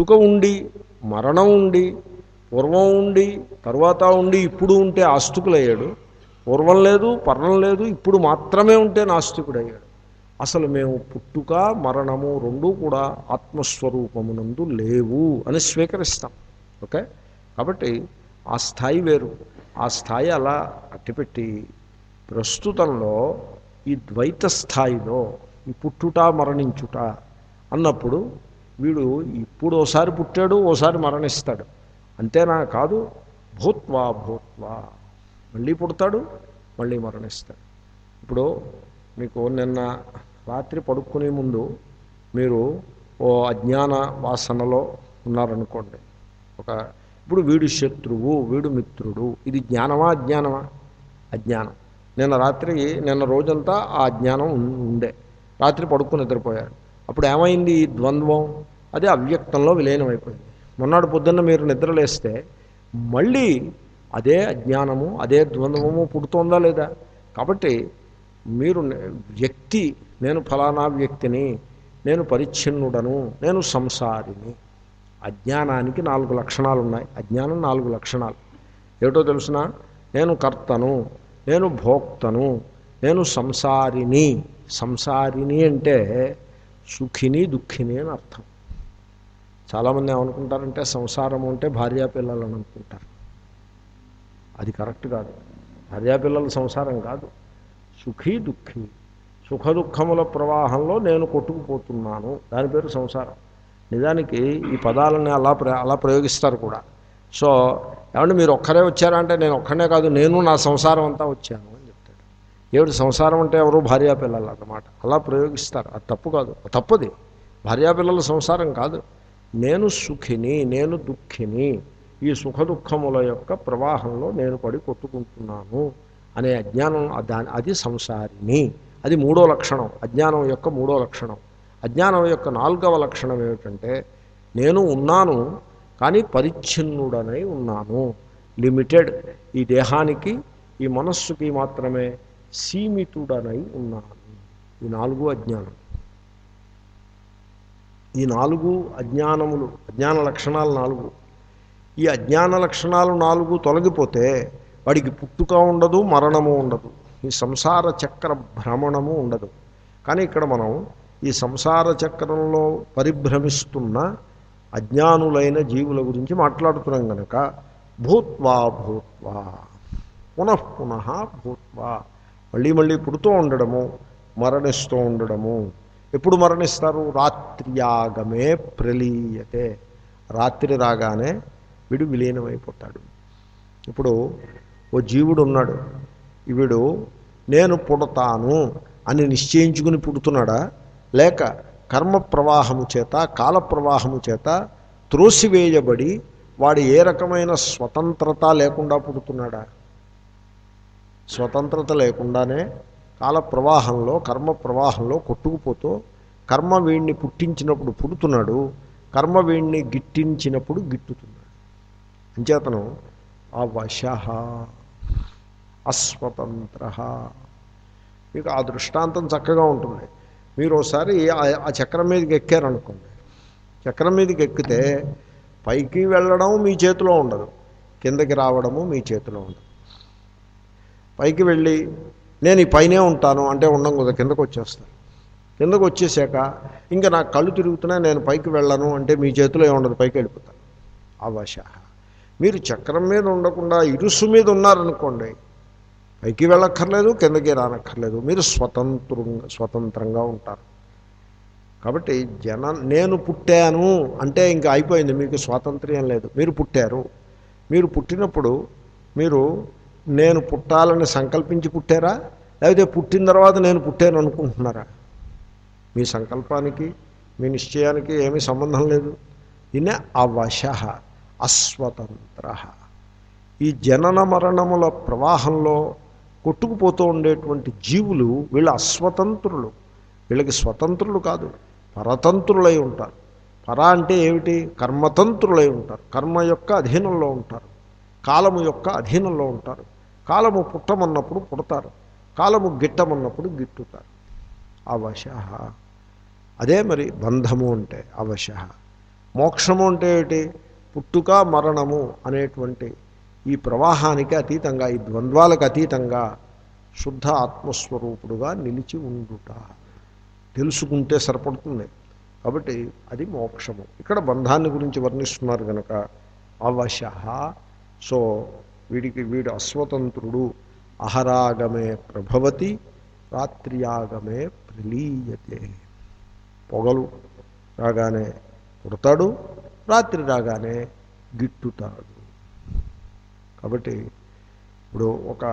పుట్టుక ఉండి మరణం ఉండి పూర్వం ఉండి తర్వాత ఉండి ఇప్పుడు ఉంటే ఆస్తికులయ్యాడు. పూర్వం లేదు పర్ణం లేదు ఇప్పుడు మాత్రమే ఉంటే నాస్తికుడయ్యాడు. అసలు మేము పుట్టుక మరణము రెండూ కూడా ఆత్మస్వరూపమునందు లేవు అని స్వీకరిస్తాం. ఓకే? కాబట్టి ఆ స్థాయి వేరు. ఆ స్థాయి అలా అట్టిపెట్టి ప్రస్తుతంలో ఈ ద్వైత స్థాయిలో ఈ పుట్టుట మరణించుట అన్నప్పుడు వీడు ఇప్పుడు ఓసారి పుట్టాడు ఓసారి మరణిస్తాడు. అంతేనా కాదు? భూత్వా భూత్వా. మళ్ళీ పుడతాడు మళ్ళీ మరణిస్తాడు. ఇప్పుడు మీకు నిన్న రాత్రి పడుకునే ముందు మీరు ఓ అజ్ఞాన వాసనలో ఉన్నారనుకోండి. ఒక ఇప్పుడు వీడు శత్రువు వీడు మిత్రుడు. ఇది జ్ఞానమా అజ్ఞానమా? అజ్ఞానం. నిన్న రాత్రి నిన్న రోజంతా ఆ అజ్ఞానం ఉండే. రాత్రి పడుకుని నిద్రపోయారు అప్పుడు ఏమైంది ఈ ద్వంద్వం? అదే అవ్యక్తంలో విలీనమైపోయింది. మొన్నటి పొద్దున్న మీరు నిద్రలేస్తే మళ్ళీ అదే అజ్ఞానము అదే ద్వంద్వము పుడుతోందా లేదా? కాబట్టి మీరు వ్యక్తి నేను ఫలానా వ్యక్తిని నేను పరిచ్ఛిన్నుడను నేను సంసారిని. అజ్ఞానానికి నాలుగు లక్షణాలు ఉన్నాయి అజ్ఞానం నాలుగు లక్షణాలు. ఏమిటో తెలుసిన? నేను కర్తను నేను భోక్తను నేను సంసారిని. సంసారిని అంటే సుఖిని దుఃఖిని అని అర్థం. చాలామంది ఏమనుకుంటారంటే సంసారం అంటే భార్యాపిల్లలు అని అనుకుంటారు. అది కరెక్ట్ కాదు. భార్యాపిల్లల సంసారం కాదు. సుఖీ దుఃఖీ. సుఖ దుఃఖముల ప్రవాహంలో నేను కొట్టుకుపోతున్నాను. దాని పేరు సంసారం. నిజానికి ఈ పదాలని అలా ప్ర అలా ప్రయోగిస్తారు కూడా. సో ఏమంటే మీరు ఒక్కరే వచ్చారా అంటే నేను ఒక్కనే కాదు నేను నా సంసారం అంతా వచ్చాను అని చెప్తాడు ఏమిటి సంసారం అంటే ఎవరు? భార్యాపిల్లలు అన్నమాట. అలా ప్రయోగిస్తారు. అది తప్పు కాదు. తప్పది. భార్యాపిల్లల సంసారం కాదు. నేను సుఖిని నేను దుఃఖిని ఈ సుఖ దుఃఖముల యొక్క ప్రవాహంలో నేను పడి కొట్టుకుంటున్నాను అనే అజ్ఞానం దాని అది సంసారిని అది మూడో లక్షణం. అజ్ఞానం యొక్క మూడో లక్షణం. అజ్ఞానం యొక్క నాలుగవ లక్షణం ఏమిటంటే నేను ఉన్నాను కానీ పరిచ్ఛిన్నుడనై ఉన్నాను. లిమిటెడ్. ఈ దేహానికి ఈ మనస్సుకి మాత్రమే సీమితుడనై ఉన్నాను. ఈ నాలుగు అజ్ఞానం. ఈ నాలుగు అజ్ఞానములు అజ్ఞాన లక్షణాలు నాలుగు. ఈ అజ్ఞాన లక్షణాలు నాలుగు తొలగిపోతే వాడికి పుట్టుక ఉండదు మరణము ఉండదు. ఈ సంసార చక్ర భ్రమణము ఉండదు. కానీ ఇక్కడ మనం ఈ సంసార చక్రంలో పరిభ్రమిస్తున్న అజ్ఞానులైన జీవుల గురించి మాట్లాడుతున్నాం కనుక భూత్వా భూత్వా పునః పునః భూత్వా. మళ్ళీ మళ్ళీ పుడుతూ ఉండడము మరణిస్తూ ఉండడము. ఎప్పుడు మరణిస్తారు? రాత్ర్యాగమే ప్రలీయతే. రాత్రి రాగానే వీడు విలీనమైపోతాడు. ఇప్పుడు ఓ జీవుడు ఉన్నాడు. వీడు నేను పుడతాను అని నిశ్చయించుకుని పుడుతున్నాడా? లేక కర్మ ప్రవాహము చేత కాల ప్రవాహము చేత త్రోసివేయబడి వాడు ఏ రకమైన స్వతంత్రత లేకుండా పుడుతున్నాడా? స్వతంత్రత లేకుండానే కాల ప్రవాహంలో కర్మ ప్రవాహంలో కొట్టుకుపోతూ కర్మ వీడిని పుట్టించినప్పుడు పుడుతున్నాడు కర్మ వీడిని గిట్టించినప్పుడు గిట్టుతున్నాడు. అంచేతను ఆ వశ అస్వతంత్ర. మీకు ఆ దృష్టాంతం చక్కగా ఉంటుంది. మీరు ఒకసారి ఆ- ఆ చక్రం మీదకి ఎక్కారనుకోండి. చక్రం మీదకి ఎక్కితే పైకి వెళ్ళడం మీ చేతిలో ఉండదు. కిందకి రావడము మీ చేతిలో ఉండదు. పైకి వెళ్ళి నేను ఈ పైనే ఉంటాను అంటే ఉండం కదా కిందకు వచ్చేస్తాను కిందకు వచ్చేసాక ఇంకా నాకు కళ్ళు తిరుగుతున్నాయి నేను పైకి వెళ్ళను అంటే మీ చేతిలో ఏముండదు పైకి వెళ్ళిపోతాను అవశ. మీరు చక్రం మీద ఉండకుండా ఇరుసు మీద ఉన్నారనుకోండి పైకి వెళ్ళక్కర్లేదు కిందకి రానక్కర్లేదు. మీరు స్వతంత్రంగా స్వతంత్రంగా ఉంటారు. కాబట్టి జన నేను పుట్టాను అంటే ఇంకా అయిపోయింది మీకు స్వాతంత్ర్యం లేదు. మీరు పుట్టారు. మీరు పుట్టినప్పుడు మీరు నేను పుట్టాలని సంకల్పించి పుట్టారా? లేకపోతే పుట్టిన తర్వాత నేను పుట్టాను అనుకుంటున్నారా? మీ సంకల్పానికి మీ నిశ్చయానికి ఏమీ సంబంధం లేదు. దీన్నే అవశ అస్వతంత్ర. ఈ జనన మరణముల ప్రవాహంలో కొట్టుకుపోతూ ఉండేటువంటి జీవులు వీళ్ళు అస్వతంత్రులు. వీళ్ళకి స్వతంత్రులు కాదు పరతంత్రులై ఉంటారు. పర అంటే ఏమిటి? కర్మతంత్రులై ఉంటారు. కర్మ యొక్క అధీనంలో ఉంటారు. కాలము యొక్క అధీనంలో ఉంటారు. కాలము పుట్టమన్నప్పుడు పుడతారు. కాలము గిట్టమన్నప్పుడు గిట్టుతారు. అవశ. అదే మరి బంధము అంటే అవశ. మోక్షము అంటే ఏమిటి? పుట్టుక మరణము అనేటువంటి ఈ ప్రవాహానికి అతీతంగా ఈ ద్వంద్వాలకు అతీతంగా శుద్ధ ఆత్మస్వరూపుడుగా నిలిచి ఉండుట. తెలుసుకుంటే సరిపడుతుంది. కాబట్టి అది మోక్షము. ఇక్కడ బంధాన్ని గురించి వర్ణిస్తున్నారు కనుక అవశ. సో వీడికి వీడు అస్వతంత్రుడు అహరాగమే ప్రభవతి రాత్రియాగమే ప్రలీయతే. పొగలు రాగానే పుడతాడు రాత్రి రాగానే గిట్టుతాడు. కాబట్టి ఇప్పుడు ఒక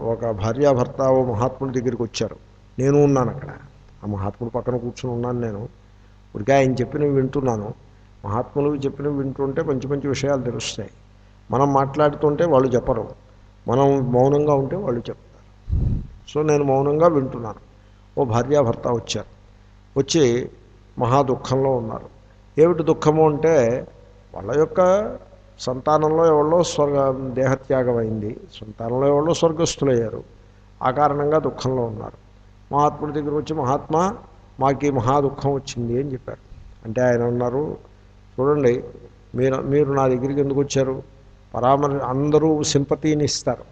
ఒక భార్యాభర్త ఓ మహాత్ముడి దగ్గరికి వచ్చారు. నేను ఉన్నాను అక్కడ. ఆ మహాత్ముడు పక్కన కూర్చుని ఉన్నాను నేను. ఇప్పటికే ఆయన చెప్పినవి వింటున్నాను. మహాత్ములు చెప్పినవి వింటుంటే మంచి మంచి విషయాలు తెలుస్తాయి. మనం మాట్లాడుతుంటే వాళ్ళు చెప్పరు. మనం మౌనంగా ఉంటే వాళ్ళు చెప్తారు. సో నేను మౌనంగా వింటున్నాను. ఓ భార్యాభర్త వచ్చారు. వచ్చి మహా దుఃఖంలో ఉన్నారు. ఏమిటి దుఃఖము అంటే వాళ్ళ యొక్క సంతానంలో ఎవరో స్వర్గ దేహత్యాగం అయింది సంతానంలో ఎవరో స్వర్గస్థులయ్యారు. ఆ కారణంగా దుఃఖంలో ఉన్నారు. మహాత్ముడి దగ్గర వచ్చి మహాత్మా మాకు ఈ మహా దుఃఖం వచ్చింది అని చెప్పారు. అంటే ఆయన ఉన్నారు చూడండి మీరు మీరు నా దగ్గరికి ఎందుకు వచ్చారు? పరామర్ అందరూ సింపతిని ఇస్తారు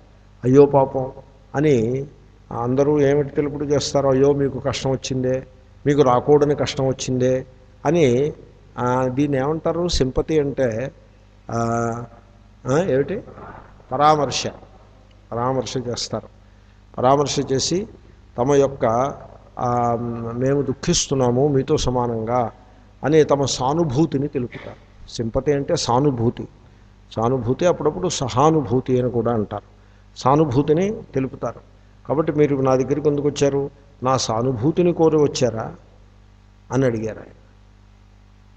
అయ్యో పాపం అని అందరూ ఏమిటి తెలుపుడు చేస్తారో అయ్యో మీకు కష్టం వచ్చిందే మీకు రాకూడని కష్టం వచ్చిందే అని దీన్ని ఏమంటారు? సింపతి అంటే ఏమిటి? పరామర్శ. పరామర్శ చేస్తారు. పరామర్శ చేసి తమ యొక్క మేము దుఃఖిస్తున్నాము మీతో సమానంగా అని తమ సానుభూతిని తెలుపుతారు. సింపతి అంటే సానుభూతి. సానుభూతి అప్పుడప్పుడు సహానుభూతి అని కూడా అంటారు. సానుభూతిని తెలుపుతారు. కాబట్టి మీరు నా దగ్గరికి ఎందుకు వచ్చారు? నా సానుభూతిని కోరి వచ్చారా? అని అడిగారు ఆయన.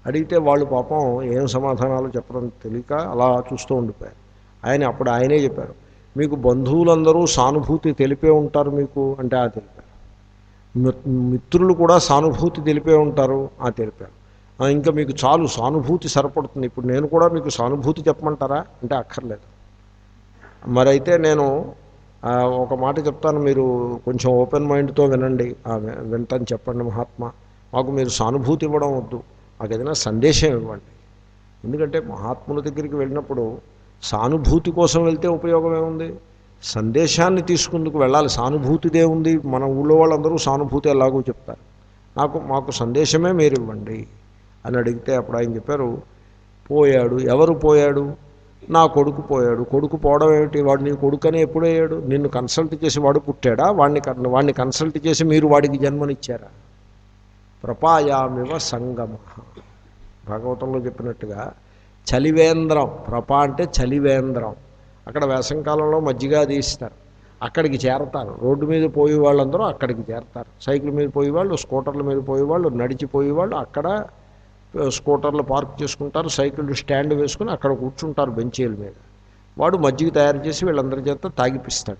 అడిగితే వాళ్ళు పాపం ఏం సమాధానాలు చెప్పడం తెలియక అలా చూస్తూ ఉండిపోయారు. ఆయన అప్పుడు ఆయనే చెప్పారు మీకు బంధువులందరూ సానుభూతి తెలిపే ఉంటారు మీకు అంటే ఆ తెలిపారు. మిత్రులు కూడా సానుభూతి తెలిపే ఉంటారు ఆ తెలిపారు. ఇంకా మీకు చాలు సానుభూతి సరిపడుతుంది. ఇప్పుడు నేను కూడా మీకు సానుభూతి చెప్పమంటారా? అంటే అక్కర్లేదు. మరైతే నేను ఒక మాట చెప్తాను. మీరు కొంచెం ఓపెన్ మైండ్తో వినండి. ఆ, వింటాను చెప్పండి మహాత్మా. మాకు మీరు సానుభూతి ఇవ్వడం వద్దు. మాకు ఏదైనా సందేశం ఇవ్వండి. ఎందుకంటే మహాత్ముల దగ్గరికి వెళ్ళినప్పుడు సానుభూతి కోసం వెళ్తే ఉపయోగం ఏముంది? సందేశాన్ని తీసుకుందుకు వెళ్ళాలి. సానుభూతిదే ఉంది. మన ఊళ్ళో వాళ్ళందరూ సానుభూతి ఎలాగో చెప్తారు. నాకు మాకు సందేశమే మీరు ఇవ్వండి. అని అడిగితే అప్పుడు ఆయన చెప్పారు పోయాడు. ఎవరు పోయాడు? నా కొడుకు పోయాడు. కొడుకు పోవడం ఏమిటి? వాడు నీ కొడుకని ఎప్పుడయ్యాడు నిన్ను కన్సల్ట్ చేసి వాడు పుట్టాడా? వాడిని వాడిని కన్సల్ట్ చేసి మీరు వాడికి జన్మనిచ్చారా? ప్రపాయామివ సంగమ. భాగవతంలో చెప్పినట్టుగా చలివేంద్రం ప్రప అంటే చలివేంద్రం. అక్కడ వేసంకాలంలో మజ్జిగ తీస్తారు అక్కడికి చేరతారు. రోడ్డు మీద పోయే వాళ్ళందరూ అక్కడికి చేరతారు. సైకిల్ మీద పోయేవాళ్ళు స్కూటర్ల మీద పోయేవాళ్ళు నడిచిపోయేవాళ్ళు అక్కడ స్కూటర్లు పార్క్ చేసుకుంటారు సైకిల్ స్టాండ్ వేసుకుని అక్కడ కూర్చుంటారు బెంచీల మీద. వాడు మజ్జిగ తయారు చేసి వీళ్ళందరి చేత తాగిపిస్తాడు.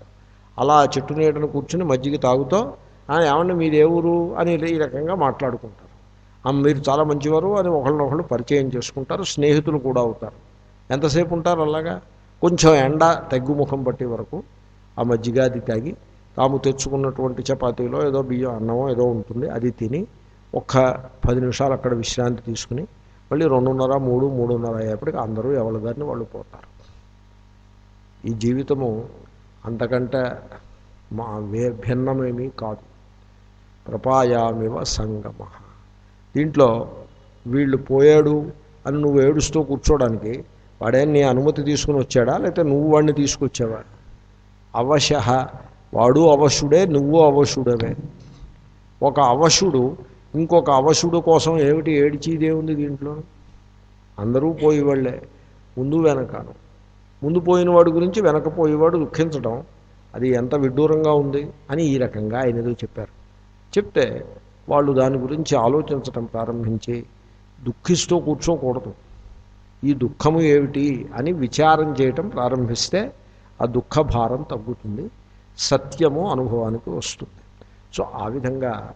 అలా చెట్టు నీడను కూర్చుని మజ్జిగ తాగుతూ ఏమన్నా ఏమండి మీది ఏ ఊరు? అని ఈ రకంగా మాట్లాడుకుంటారు. మీరు చాలా మంచివారు అని ఒకళ్ళనొకళ్ళు పరిచయం చేసుకుంటారు స్నేహితులు కూడా అవుతారు. ఎంతసేపు ఉంటారు అలాగా? కొంచెం ఎండ తగ్గుముఖం పట్టే వరకు ఆ మజ్జిగ అది తాగి తాము తెచ్చుకున్నటువంటి చపాతీలో ఏదో బియ్యం అన్నమో ఏదో ఉంటుంది అది తిని ఒక్క పది నిమిషాలు అక్కడ విశ్రాంతి తీసుకుని మళ్ళీ రెండున్నర మూడు మూడున్నర అయ్యేప్పటికి అందరూ ఎవరి దారిని వాళ్ళు పోతారు. ఈ జీవితము అంతకంటే మా వే భిన్నమేమీ కాదు. ప్రపాయామివ సంగమ. దీంట్లో వీళ్ళు పోయాడు అని నువ్వు ఏడుస్తూ కూర్చోడానికి వాడే నీ అనుమతి తీసుకుని వచ్చాడా? లేకపోతే నువ్వు వాడిని తీసుకొచ్చావా? అవశ. వాడు అవశుడే నువ్వు అవశుడవే. ఒక అవశుడు ఇంకొక అవశుడు కోసం ఏమిటి ఏడిచేదే ఉంది దీంట్లో? అందరూ పోయేవాళ్ళే ముందు వెనకాను. ముందు పోయినవాడు గురించి వెనకపోయేవాడు దుఃఖించడం అది ఎంత విడ్డూరంగా ఉంది అని ఈ రకంగా ఆయన ఏదో చెప్పారు. చెప్తే వాళ్ళు దాని గురించి ఆలోచించటం ప్రారంభించి దుఃఖిస్తూ కూర్చోకూడదు. ఈ దుఃఖము ఏమిటి అని విచారం చేయటం ప్రారంభిస్తే ఆ దుఃఖ భారం తగ్గుతుంది సత్యము అనుభవానికి వస్తుంది. సో ఆ విధంగా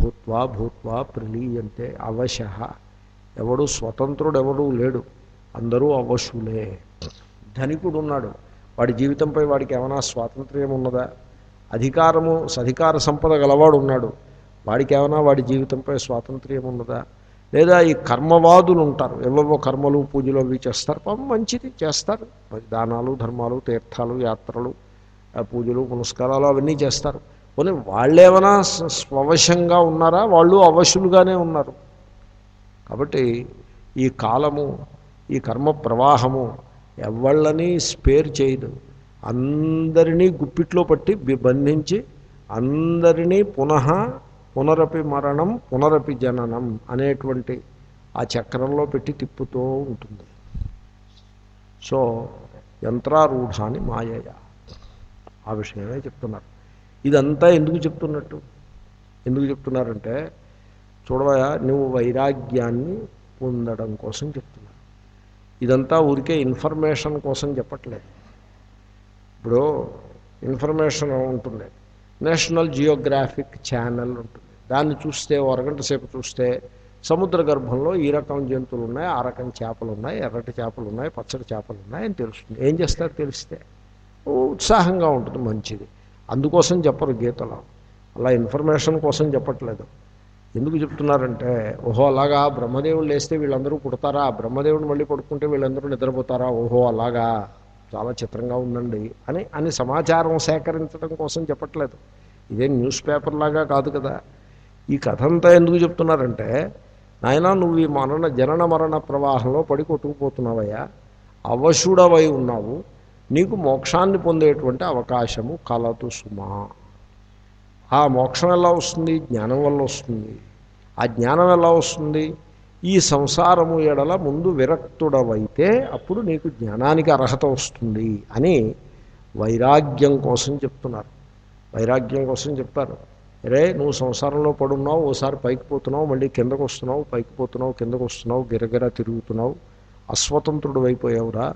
భూత్వా భూత్వా ప్రలీయంతే అవశ. ఎవడు స్వతంత్రుడెవడూ లేడు. అందరూ అవశులే. ధనికుడు ఉన్నాడు వాడి జీవితంపై వాడికి ఏమైనా స్వాతంత్ర్యం ఉన్నదా అధికారము సధికార సంపద గలవాడు ఉన్నాడు వాడికి ఏమైనా వాడి జీవితంపై స్వాతంత్ర్యం ఉన్నదా లేదా ఈ కర్మవాదులు ఉంటారు ఎవవో కర్మలు పూజలు అవి చేస్తారు. పాపం మంచిది చేస్తారు. దానాలు ధర్మాలు తీర్థాలు యాత్రలు ఆ పూజలు పునస్కారాలు అవన్నీ చేస్తారు. పోనీ వాళ్ళేమైనా స్వ- స్వవశంగా ఉన్నారా? వాళ్ళు అవశులుగానే ఉన్నారు. కాబట్టి ఈ కాలము ఈ కర్మ ప్రవాహము ఎవళ్ళని స్పేర్ చేయదు. అందరినీ గుప్పిట్లో పట్టి బంధించి అందరినీ పునః పునరపి మరణం పునరపి జననం అనేటువంటి ఆ చక్రంలో పెట్టి తిప్పుతూ ఉంటుంది. సో యంత్రారూఢాన్ని మాయయ ఆ విషయమే చెప్తున్నారు. ఇదంతా ఎందుకు చెప్తున్నట్టు? ఎందుకు చెప్తున్నారంటే చూడవయా నువ్వు వైరాగ్యాన్ని పొందడం కోసం చెప్తున్నారు. ఇదంతా ఊరికే ఇన్ఫర్మేషన్ కోసం చెప్పట్లేదు. ఇప్పుడు ఇన్ఫర్మేషన్ ఉంటుంది నేషనల్ జియోగ్రాఫిక్ ఛానల్ ఉంటుంది దాన్ని చూస్తే ఓ అరగంట సేపు చూస్తే సముద్ర గర్భంలో ఈ రకం జంతువులు ఉన్నాయి ఆ రకం చేపలు ఉన్నాయి ఎర్రటి చేపలు ఉన్నాయి పచ్చడి చేపలు ఉన్నాయి అని తెలుస్తుంది. ఏం చేస్తారు? తెలిస్తే. ఉత్సాహంగా ఉంటుంది మంచిది. అందుకోసం చెప్పరు గీతలో. అలా ఇన్ఫర్మేషన్ కోసం చెప్పట్లేదు. ఎందుకు చెప్తున్నారంటే ఓహో అలాగా బ్రహ్మదేవుడు లేస్తే వీళ్ళందరూ పుడతారా? బ్రహ్మదేవుడు మళ్ళీ పడుకుంటే వీళ్ళందరూ నిద్రపోతారా? ఓహో అలాగా చాలా చిత్రంగా ఉందండి అని అని సమాచారం సేకరించడం కోసం చెప్పట్లేదు. ఇదే న్యూస్ పేపర్ లాగా కాదు కదా. ఈ కథ అంతా ఎందుకు చెప్తున్నారంటే నాయన నువ్వు ఈ మరణ జనన మరణ ప్రవాహంలో పడి కొట్టుకుపోతున్నావయ్యా. అవశుడవై ఉన్నావు. నీకు మోక్షాన్ని పొందేటువంటి అవకాశము కలదు సుమా. ఆ మోక్షం ఎలా వస్తుంది? జ్ఞానం వల్ల వస్తుంది. ఆ జ్ఞానం ఎలా వస్తుంది? ఈ సంసారము ఎడల ముందు విరక్తుడవైతే అప్పుడు నీకు జ్ఞానానికి అర్హత వస్తుంది అని వైరాగ్యం కోసం చెప్తున్నారు. వైరాగ్యం కోసం చెప్తారు. రే నువ్వు సంసారంలో పడున్నావు ఓసారి పైకి పోతున్నావు మళ్ళీ కిందకు వస్తున్నావు పైకి పోతున్నావు కిందకు వస్తున్నావు గిరగిర తిరుగుతున్నావు అస్వతంత్రుడు అయిపోయావురా.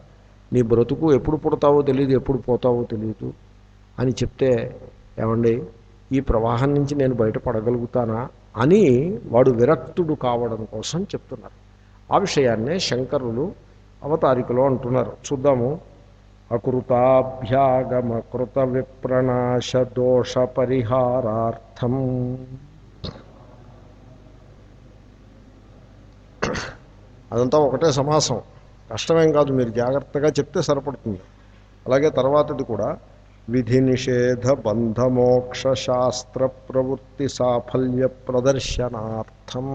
నీ బ్రతుకు ఎప్పుడు పుడతావో తెలియదు ఎప్పుడు పోతావో తెలియదు అని చెప్తే ఏమండి ఈ ప్రవాహం నుంచి నేను బయటపడగలుగుతానా అని వాడు విరక్తుడు కావడం కోసం చెప్తున్నారు. ఆ విషయాన్నే శంకరులు అవతారికలో అంటున్నారు. చూద్దాము. అకృతాభ్యాగమ కృత విప్రణాశ దోష పరిహారార్థం అదంతా ఒకటే సమాసం. కష్టమేం కాదు మీరు జాగ్రత్తగా చెప్తే సరిపడుతుంది. అలాగే తర్వాతది కూడా విధి నిషేధ బంధమోక్ష శాస్త్ర ప్రవృత్తి సాఫల్య ప్రదర్శనార్థం.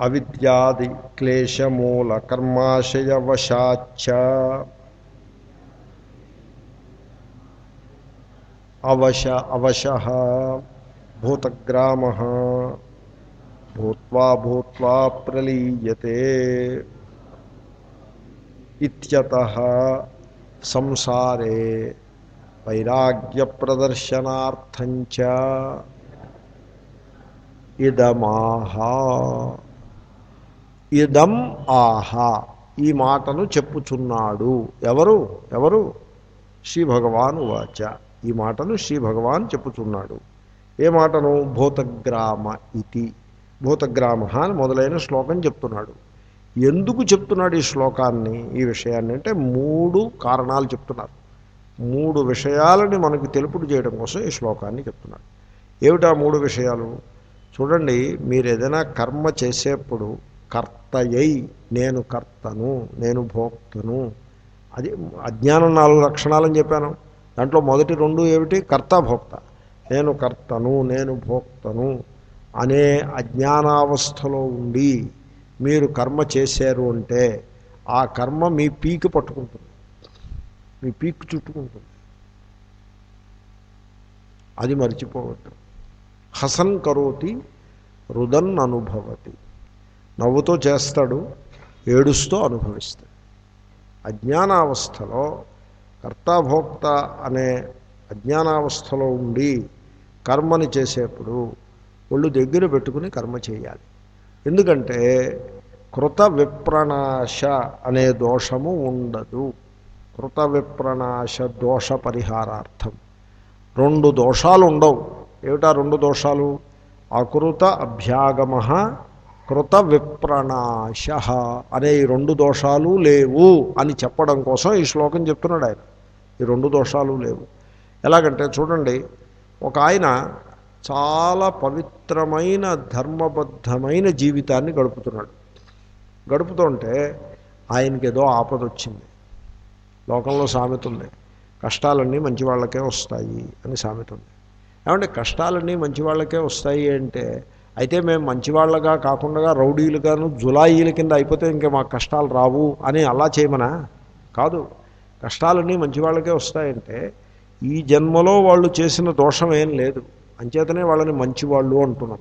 అవిద్యాది క్లేశమూల కర్మాశయవశాచ అవశ అవశ భూతగ్రామ భూత్వా భూత్వా ప్రలీయతే ఇత్యత సంసారే వైరాగ్య ప్రదర్శనార్థంచ ఇదమాహా ఇదం ఆహా ఈ మాటను చెప్పుచున్నాడు. ఎవరు? ఎవరు? శ్రీ భగవాన్ వాచ. ఈ మాటను శ్రీ భగవాన్ చెప్పుచున్నాడు. ఏ మాటను? భూతగ్రామ ఇది భూతగ్రామ అని మొదలైన శ్లోకం చెప్తున్నాడు. ఎందుకు చెప్తున్నాడు ఈ శ్లోకాన్ని ఈ విషయాన్ని అంటే మూడు కారణాలు చెప్తున్నారు. మూడు విషయాలని మనకు తెలుపుడు చేయడం కోసం ఈ శ్లోకాన్ని చెప్తున్నాడు. ఏమిటా మూడు విషయాలు? చూడండి మీరు ఏదైనా కర్మ చేసేప్పుడు కర్తయ్యై నేను కర్తను నేను భోక్తను. అది అజ్ఞానం నాలుగు లక్షణాలని చెప్పాను. దాంట్లో మొదటి రెండు ఏమిటి? కర్త భోక్త. నేను కర్తను నేను భోక్తను. అనే అజ్ఞానావస్థలో ఉండి మీరు కర్మ చేశారు అంటే ఆ కర్మ మీ పీకు పట్టుకుంటుంది. మీ పీక్ చుట్టుకుంటుంది. అది మర్చిపోవద్దు. హసన్ కరోతి రుదన్ అనుభవతి. నవ్వుతో చేస్తాడు ఏడుస్తూ అనుభవిస్తాడు. అజ్ఞానావస్థలో కర్తాభోక్త అనే అజ్ఞానావస్థలో ఉండి కర్మని చేసేప్పుడు ఒళ్ళు దగ్గర పెట్టుకుని కర్మ చేయాలి. ఎందుకంటే కృత విప్రణాశ అనే దోషము ఉండదు. కృత విప్రణాశ దోష పరిహారార్థం. రెండు దోషాలు ఉండవు. ఏమిటా రెండు దోషాలు? అకృత అభ్యాగమ కృత విప్రణాశ అనే ఈ రెండు దోషాలు లేవు అని చెప్పడం కోసం ఈ శ్లోకం చెప్తున్నాడు ఆయన. ఈ రెండు దోషాలు లేవు. ఎలాగంటే చూడండి ఒక ఆయన చాలా పవిత్రమైన ధర్మబద్ధమైన జీవితాన్ని గడుపుతున్నాడు. గడుపుతుంటే ఆయనకి ఏదో ఆపద వచ్చింది. లోకంలో సామెత ఉంది. కష్టాలన్నీ మంచి వాళ్ళకే వస్తాయి అని సామెత ఉంది. ఏమంటే కష్టాలన్నీ మంచి వాళ్ళకే వస్తాయి అంటే అయితే మేము మంచివాళ్ళగా కాకుండా రౌడీలుగాను జులాయిల కింద అయిపోతే ఇంకా మాకు కష్టాలు రావు అని అలా చేయమనా? కాదు. కష్టాలన్నీ మంచి వాళ్ళకే వస్తాయంటే ఈ జన్మలో వాళ్ళు చేసిన దోషం ఏం లేదు. అంచేతనే వాళ్ళని మంచివాళ్ళు అంటున్నాం.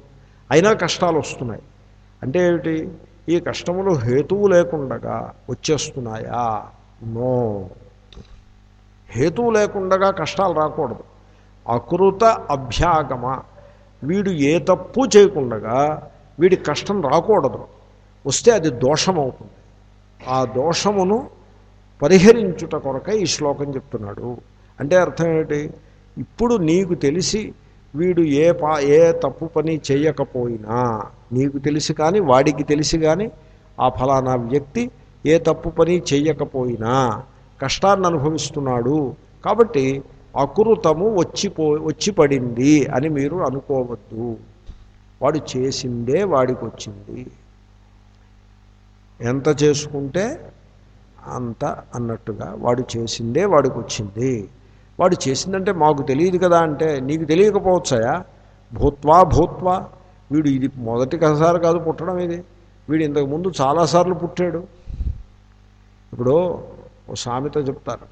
అయినా కష్టాలు వస్తున్నాయి. అంటే ఏమిటి? ఈ కష్టములు హేతువు లేకుండగా వచ్చేస్తున్నాయా? నో. హేతువు లేకుండగా కష్టాలు రాకూడదు. అకృత అభ్యాగమ. వీడు ఏ తప్పు చేయకుండగా వీడి కష్టం రాకూడదు. వస్తే అది దోషం అవుతుంది ఆ దోషమును పరిహరించుట కొరకై ఈ శ్లోకం చెప్తున్నాడు. అంటే అర్థం ఏమిటి? ఇప్పుడు నీకు తెలిసి వీడు ఏ పా ఏ తప్పు పని చేయకపోయినా నీకు తెలిసి కానీ వాడికి తెలిసి కానీ ఆ ఫలానా వ్యక్తి ఏ తప్పు పని చేయకపోయినా కష్టాన్ని అనుభవిస్తున్నాడు. కాబట్టి అకృతము వచ్చిపో వచ్చి పడింది అని మీరు అనుకోవద్దు. వాడు చేసిందే వాడికి వచ్చింది ఎంత చేసుకుంటే అంత అన్నట్టుగా వాడు చేసిందే వాడికి వచ్చింది వాడు చేసిందంటే మాకు తెలియదు కదా అంటే నీకు తెలియకపోవచ్చాయా? భూత్వా భూత్వా. వీడు ఇది మొదటిసారి కాదు పుట్టడం ఇది. వీడు ఇంతకుముందు చాలాసార్లు పుట్టాడు. ఇప్పుడు ఓ సామెత చెప్తారు.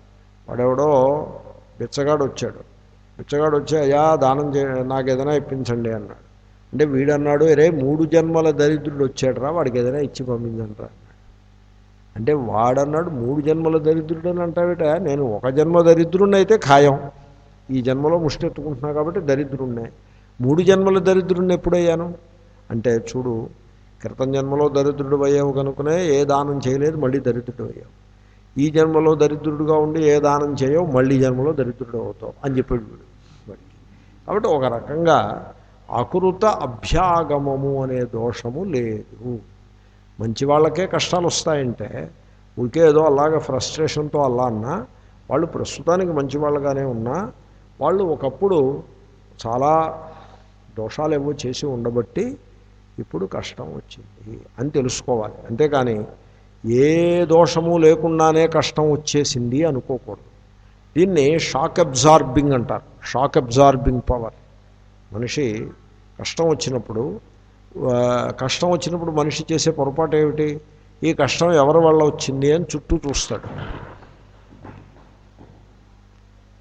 వాడెవడో బిచ్చగాడు వచ్చాడు. బిచ్చగాడు వచ్చి అయ్యా దానం చే నాకు ఏదైనా ఇప్పించండి అన్నాడు. అంటే వీడన్నాడు అరే మూడు జన్మల దరిద్రుడు వచ్చాడురా వాడికి ఏదైనా ఇచ్చి పంపించండిరా. అంటే వాడన్నాడు మూడు జన్మల దరిద్రుడు అని అంటావిట? నేను ఒక జన్మ దరిద్రుణ్ణి అయితే ఖాయం. ఈ జన్మలో ముష్టెత్తుకుంటున్నా కాబట్టి దరిద్రుణ్ణే. మూడు జన్మల దరిద్రుణ్ణి ఎప్పుడయ్యాను? అంటే చూడు క్రితం జన్మలో దరిద్రుడు అయ్యావు కనుకనే ఏ దానం చేయలేదు మళ్ళీ దరిద్రుడు అయ్యావు ఈ జన్మలో దరిద్రుడుగా ఉండి ఏ దానం చేయవు మళ్ళీ జన్మలో దరిద్రుడు అవుతావు అని చెప్పాడు వీడు. కాబట్టి ఒక రకంగా అకృత అభ్యాగమము అనే దోషము లేదు. మంచి వాళ్ళకే కష్టాలు వస్తాయంటే ఊరికే ఏదో అలాగ ఫ్రస్ట్రేషన్తో అలా అన్నా వాళ్ళు ప్రస్తుతానికి మంచి వాళ్ళగానే ఉన్నా వాళ్ళు ఒకప్పుడు చాలా దోషాలు ఏవో చేసి ఉండబట్టి ఇప్పుడు కష్టం వచ్చింది అని తెలుసుకోవాలి. అంతేకాని ఏ దోషము లేకుండానే కష్టం వచ్చేసింది అనుకోకూడదు. దీన్ని షాక్ అబ్జార్బింగ్ అంటారు. Shock absorbing power. మనిషి కష్టం వచ్చినప్పుడు కష్టం వచ్చినప్పుడు మనిషి చేసే పొరపాటు ఏమిటి? ఈ కష్టం ఎవరి వల్ల వచ్చింది అని చుట్టూ చూస్తాడు.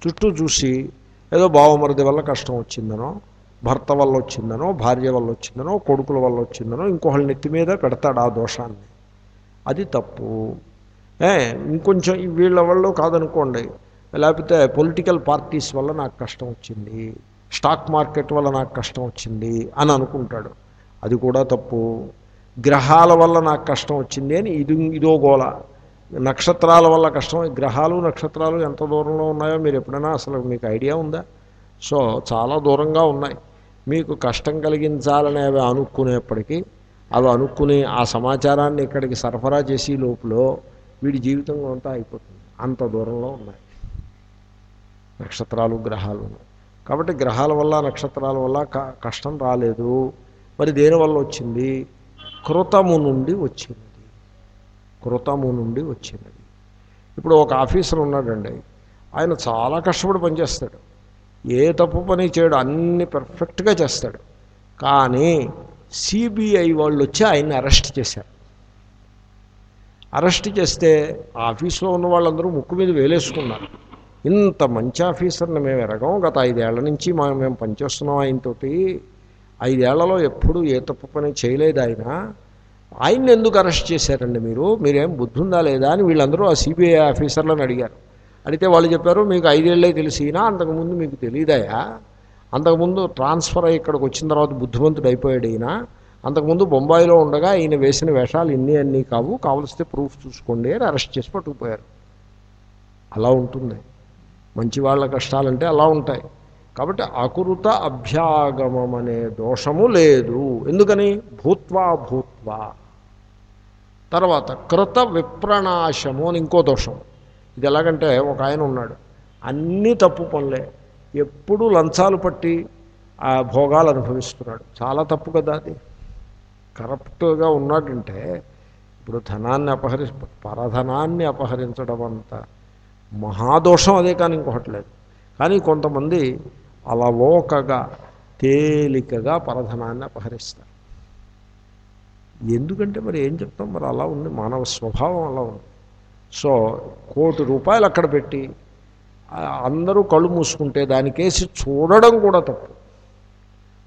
చుట్టూ చూసి ఏదో బావమరిది వల్ల కష్టం వచ్చిందనో భర్త వల్ల వచ్చిందనో భార్య వల్ల వచ్చిందనో కొడుకుల వల్ల వచ్చిందనో ఇంకొకళ్ళ నెత్తి మీద పెడతాడు ఆ దోషాన్ని. అది తప్పు. ఏ ఇంకొంచెం వీళ్ళ వల్ల కాదనుకోండి. లేకపోతే పొలిటికల్ పార్టీస్ వల్ల నాకు కష్టం వచ్చింది. స్టాక్ మార్కెట్ వల్ల నాకు కష్టం వచ్చింది అని అనుకుంటాడు. అది కూడా తప్పు. గ్రహాల వల్ల నాకు కష్టం వచ్చింది అని ఇది ఇదో గోళ. నక్షత్రాల వల్ల కష్టం గ్రహాలు నక్షత్రాలు ఎంత దూరంలో ఉన్నాయో మీరు ఎప్పుడైనా అసలు మీకు ఐడియా ఉందా? సో చాలా దూరంగా ఉన్నాయి. మీకు కష్టం కలిగించాలని అవి అనుకునేప్పటికీ అవి అనుకుని ఆ సమాచారాన్ని ఇక్కడికి సరఫరా చేసే లోపల వీడి జీవితంలో అంతా అయిపోతుంది. అంత దూరంలో ఉన్నాయి. నక్షత్రాలు గ్రహాలు కాబట్టి గ్రహాల వల్ల నక్షత్రాల వల్ల క- కష్టం రాలేదు. మరి దేనివల్ల వచ్చింది? కృతము నుండి వచ్చింది కృతము నుండి వచ్చినది. ఇప్పుడు ఒక ఆఫీసర్ ఉన్నాడండి. ఆయన చాలా కష్టపడి పనిచేస్తాడు. ఏ తప్పు పని చేయడు అన్ని పర్ఫెక్ట్గా చేస్తాడు. కానీ సిబిఐ వాళ్ళు వచ్చి ఆయన్ని అరెస్ట్ చేశారు. అరెస్ట్ చేస్తే ఆ ఆఫీస్లో ఉన్న వాళ్ళందరూ ముక్కు మీద వేలేసుకున్నారు. ఇంత మంచి ఆఫీసర్ని మేము ఎరగం. గత ఐదేళ్ళ నుంచి మేము పనిచేస్తున్నాం ఆయనతోటి. ఐదేళ్ళలో ఎప్పుడు ఏ తప్పు పని చేయలేదు ఆయన ఆయన్ని ఎందుకు అరెస్ట్ చేశారండి మీరు? మీరేం బుద్ధుందా లేదా అని వీళ్ళందరూ ఆ సిబిఐ ఆఫీసర్లను అడిగారు. అడిగితే వాళ్ళు చెప్పారు మీకు ఐదేళ్ళే తెలిసినా అంతకుముందు మీకు తెలియదాయా అంతకుముందు ట్రాన్స్ఫర్ అయ్యి ఇక్కడికి వచ్చిన తర్వాత బుద్ధిమంతుడు అయిపోయాడు ఈయన. అంతకుముందు బొంబాయిలో ఉండగా ఈయన వేసిన వేషాలు ఇన్ని అన్నీ కావు కావలిస్తే ప్రూఫ్ చూసుకోండి అని అరెస్ట్ చేసి పట్టుకుపోయారు. అలా ఉంటుంది. మంచి వాళ్ళ కష్టాలంటే అలా ఉంటాయి. కాబట్టి అకృత అభ్యాగమం అనే దోషము లేదు. ఎందుకని? భూత్వా భూత్వా. తర్వాత కృత విప్రణాశము అని ఇంకో దోషం. ఇది ఎలాగంటే ఒక ఆయన ఉన్నాడు. అన్నీ తప్పు పనులే. ఎప్పుడూ లంచాలు పట్టి ఆ భోగాలు అనుభవిస్తున్నాడు. చాలా తప్పు కదా అది. కరప్ట్గా ఉన్నాడంటే ఇప్పుడు ధనాన్ని అపహరి పరధనాన్ని అపహరించడం అంత మహాదోషం అదే కానీ ఇంకొకటి లేదు. కానీ కొంతమంది అలవోకగా తేలికగా పరధనాన్ని అపహరిస్తారు. ఎందుకంటే మరి ఏం చెప్తాం? మరి అలా ఉంది మానవ స్వభావం అలా ఉంది. సో కోటి రూపాయలు అక్కడ పెట్టి అందరూ కళ్ళు మూసుకుంటే దానికేసి చూడడం కూడా తప్పు.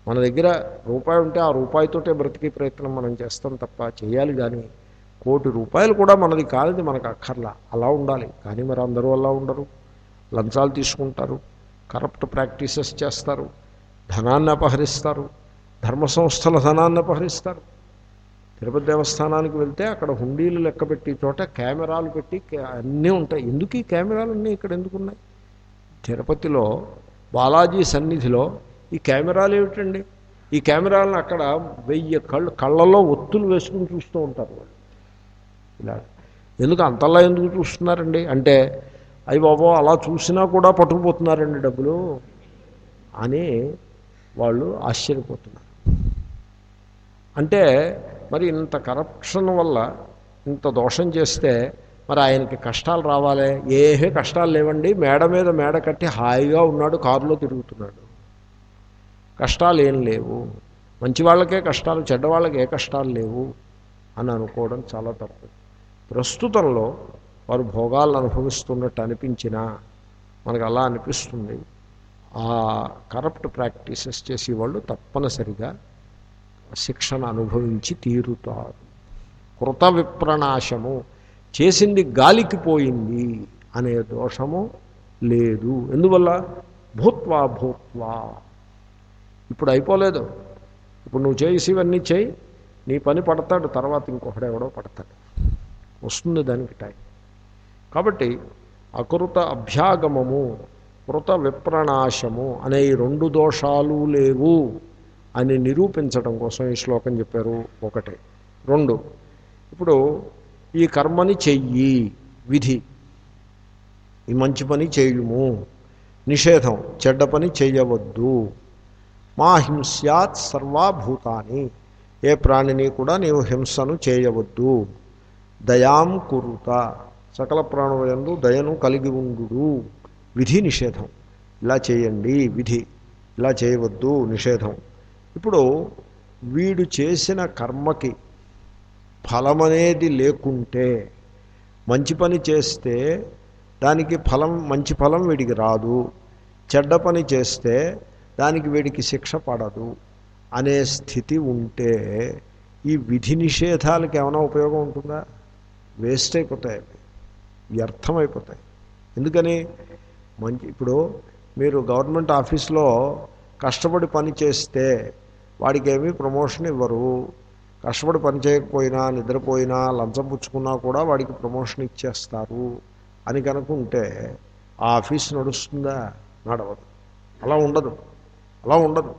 మన దగ్గర రూపాయి ఉంటే ఆ రూపాయితోటే బ్రతికే ప్రయత్నం మనం చేస్తాం తప్ప చేయాలి కానీ కోటి రూపాయలు కూడా మనది కానిది మనకు అక్కర్లా. అలా ఉండాలి. కానీ మరి అందరూ అలా ఉండరు. లంచాలు తీసుకుంటారు. కరప్ట్ ప్రాక్టీసెస్ చేస్తారు ధనాన్ని అపహరిస్తారు ధర్మ సంస్థల ధనాన్ని అపహరిస్తారు. తిరుపతి దేవస్థానానికి వెళ్తే అక్కడ హుండీలు లెక్క పెట్టి చోట కెమెరాలు పెట్టి అన్నీ ఉంటాయి. ఎందుకు ఈ కెమెరాలు అన్నీ ఇక్కడ ఎందుకు ఉన్నాయి తిరుపతిలో బాలాజీ సన్నిధిలో ఈ కెమెరాలు ఏమిటండి? ఈ కెమెరాలను అక్కడ వెయ్యి కళ్ళు కళ్ళలో ఒత్తులు వేసుకుని చూస్తూ ఉంటారు వాళ్ళు. ఇలా ఎందుకు అంతలా ఎందుకు చూస్తున్నారండి? అంటే అయ్యి బాబో అలా చూసినా కూడా పట్టుకుపోతున్నారండి డబ్బులు. అని వాళ్ళు ఆశ్చర్యపోతున్నారు. అంటే మరి ఇంత కరప్షన్ వల్ల ఇంత దోషం చేస్తే మరి ఆయనకి కష్టాలు రావాలి? ఏహే కష్టాలు లేవండి. మేడ మీద మేడ కట్టి హాయిగా ఉన్నాడు కారులో తిరుగుతున్నాడు. కష్టాలు ఏం లేవు. మంచి వాళ్ళకే కష్టాలు చెడ్డవాళ్ళకి ఏ కష్టాలు లేవు అని అనుకోవడం చాలా తప్పు. ప్రస్తుతంలో వారు భోగాలను అనుభవిస్తున్నట్టు అనిపించినా మనకు అలా అనిపిస్తుంది. ఆ కరప్ట్ ప్రాక్టీసెస్ చేసేవాళ్ళు తప్పనిసరిగా శిక్షణ అనుభవించి తీరుతారు. కృత విప్రనాశము చేసింది గాలికి పోయింది అనే దోషము లేదు. ఎందువల్ల? భూత్వా భూత్వా. ఇప్పుడు అయిపోలేదు. ఇప్పుడు నువ్వు చేసి ఇవన్నీ చేయి నీ పని పడతాడు తర్వాత ఇంకొకడెవడో పడతాడు. వస్తుంది దానికి టైం కాబట్టి అకృత అభ్యాగమము కృత విప్రనాశము అనే ఈ రెండు దోషాలు లేవు అని నిరూపించడం కోసం ఈ శ్లోకం చెప్పారు ఒకటి. రెండు ఇప్పుడు ఈ కర్మని చెయ్యి విధి. ఈ మంచి పని చేయుము నిషేధం చెడ్డ పని చేయవద్దు మా హింస్యాత్ సర్వాభూతాని ఏ ప్రాణిని కూడా నీవు హింసను చేయవద్దు. దయాం కురుత. సకల ప్రాణులందు దయను కలిగి ఉండు విధి నిషేధం. ఇలా చేయండి విధి. ఇలా చేయవద్దు నిషేధం. ఇప్పుడు వీడు చేసిన కర్మకి ఫలమనేది లేకుంటే మంచి పని చేస్తే దానికి ఫలం మంచి ఫలం వీడికి రాదు. చెడ్డ పని చేస్తే దానికి వీడికి శిక్ష పడదు. అనే స్థితి ఉంటే ఈ విధి నిషేధాలకు ఏమైనా ఉపయోగం ఉంటుందా? వేస్ట్ అయిపోతాయి వ్యర్థమైపోతాయి ఎందుకని? మంచి ఇప్పుడు మీరు గవర్నమెంట్ ఆఫీస్లో కష్టపడి పని చేస్తే వాడికి ఏమీ ప్రమోషన్ ఇవ్వరు. కష్టపడి పని చేయకపోయినా నిద్రపోయినా లంచం పుచ్చుకున్నా కూడా వాడికి ప్రమోషన్ ఇచ్చేస్తారు. అని కనుకుంటే ఆ ఆఫీస్ నడుస్తుందా? నడవదు. అలా ఉండదు. అలా ఉండదు.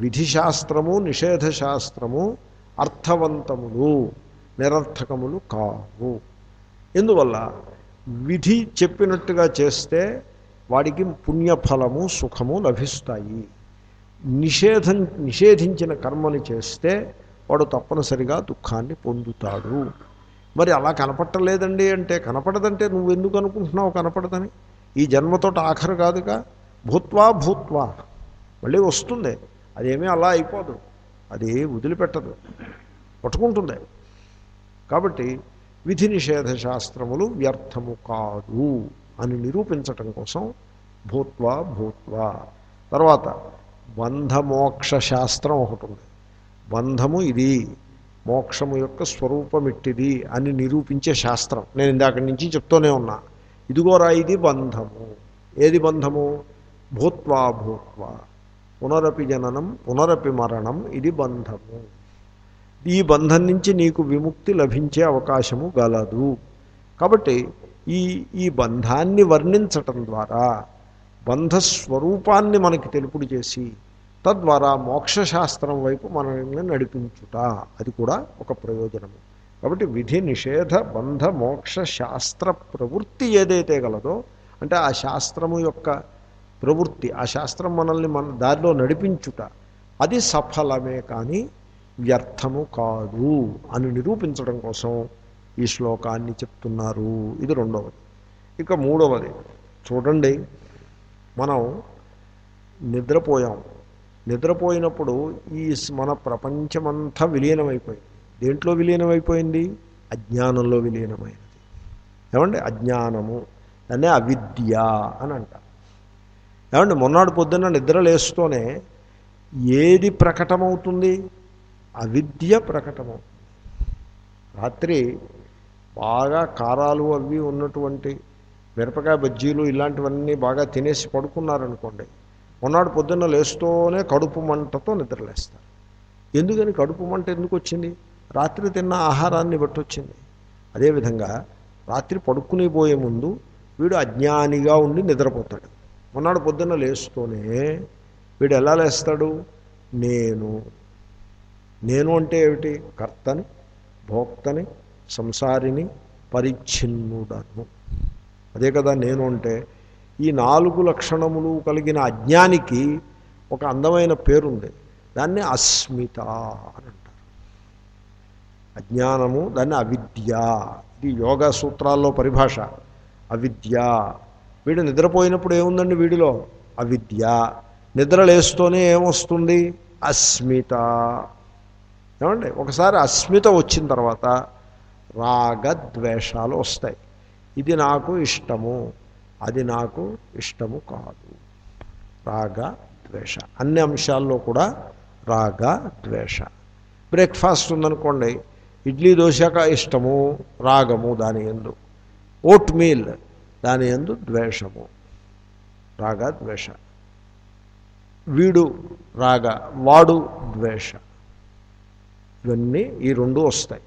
విధి శాస్త్రము నిషేధ శాస్త్రము అర్థవంతములు నిరర్థకములు కావు. ఎందువల్ల? విధి చెప్పినట్టుగా చేస్తే వాడికి పుణ్యఫలము సుఖము లభిస్తాయి. నిషేధం నిషేధించిన కర్మని చేస్తే వాడు తప్పనిసరిగా దుఃఖాన్ని పొందుతాడు. మరి అలా కనపట్టలేదండి అంటే కనపడదంటే నువ్వు ఎందుకు అనుకుంటున్నావు కనపడదని? ఈ జన్మతోటి ఆఖరు కాదుగా? భూత్వా భూత్వా. మళ్ళీ వస్తుంది. అదేమీ అలా అయిపోదు. అది వదిలిపెట్టదు. పట్టుకుంటుంది. కాబట్టి విధి నిషేధ శాస్త్రములు వ్యర్థము కాదు అని నిరూపించటం కోసం భూత్వా భూత్వా. తర్వాత బంధమోక్ష శాస్త్రం ఒకటి ఉంది. బంధము ఇది మోక్షము యొక్క స్వరూపం ఇట్టిది అని నిరూపించే శాస్త్రం. నేను ఇందాక నుంచి చెప్తూనే ఉన్నా. ఇదిగోరా ఇది బంధము. ఏది బంధము? భూత్వా భూత్వా. పునరపి జననం పునరపి మరణం ఇది బంధము. ఈ బంధం నుంచి నీకు విముక్తి లభించే అవకాశము గలదు. కాబట్టి ఈ ఈ బంధాన్ని వర్ణించటం ద్వారా బంధస్వరూపాన్ని మనకి తెలుపుడు చేసి తద్వారా మోక్షశాస్త్రం వైపు మనల్ని నడిపించుట అది కూడా ఒక ప్రయోజనము. కాబట్టి విధి నిషేధ బంధ మోక్ష శాస్త్ర ప్రవృత్తి ఏదైతే గలదో అంటే ఆ శాస్త్రము యొక్క ప్రవృత్తి ఆ శాస్త్రం మనల్ని మన దారిలో నడిపించుట అది సఫలమే కానీ వ్యర్థము కాదు అని నిరూపించడం కోసం ఈ శ్లోకాన్ని చెప్తున్నారు. ఇది రెండవది. ఇక మూడవది. చూడండి మనం నిద్రపోయాం. నిద్రపోయినప్పుడు ఈ మన ప్రపంచమంతా విలీనమైపోయింది. దేంట్లో విలీనమైపోయింది? అజ్ఞానంలో విలీనమైనది. ఏమండి? అజ్ఞానము. అనే అవిద్య అని అంటారు. ఏమండి? మొన్నటి పొద్దున్న నిద్ర లేస్తూనే ఏది ప్రకటమవుతుంది? అవిద్య ప్రకటము. రాత్రి బాగా కారాలు అవి ఉన్నటువంటి మిరపకాయ బజ్జీలు ఇలాంటివన్నీ బాగా తినేసి పడుకున్నారనుకోండి మొన్నాడు పొద్దున్న లేస్తూనే కడుపు మంటతో నిద్రలేస్తారు. ఎందుకని కడుపు మంట ఎందుకు వచ్చింది రాత్రి తిన్న ఆహారాన్ని బట్టి వచ్చింది అదేవిధంగా రాత్రి పడుకుని పోయే ముందు వీడు అజ్ఞానిగా ఉండి నిద్రపోతాడు. మొన్నాడు పొద్దున్న లేస్తూనే వీడు ఎలా లేస్తాడు? నేను నేను అంటే ఏమిటి? కర్తని భోక్తని సంసారిని పరిచ్ఛిన్నుడను. అదే కదా నేను అంటే. ఈ నాలుగు లక్షణములు కలిగిన అజ్ఞానికి ఒక అందమైన పేరుంది. దాన్ని అస్మిత అని అంటారు. అజ్ఞానము దాన్ని అవిద్య. ఇది యోగా సూత్రాల్లో పరిభాష. అవిద్య. వీడు నిద్రపోయినప్పుడు ఏముందండి వీడిలో? అవిద్య. నిద్ర లేస్తూనే ఏమొస్తుంది? అస్మిత. ఏమండి? ఒకసారి అస్మిత వచ్చిన తర్వాత రాగద్వేషాలు వస్తాయి. ఇది నాకు ఇష్టము అది నాకు ఇష్టము కాదు. రాగ ద్వేష అన్ని అంశాల్లో కూడా రాగ ద్వేష బ్రేక్ఫాస్ట్ ఉందనుకోండి ఇడ్లీ దోశక ఇష్టము రాగము దాని ఎందు. ఓట్ మీల్ దాని ఎందు ద్వేషము. రాగ ద్వేష వీడు రాగ వాడు ద్వేష. ఇవన్నీ ఈ రెండు వస్తాయి.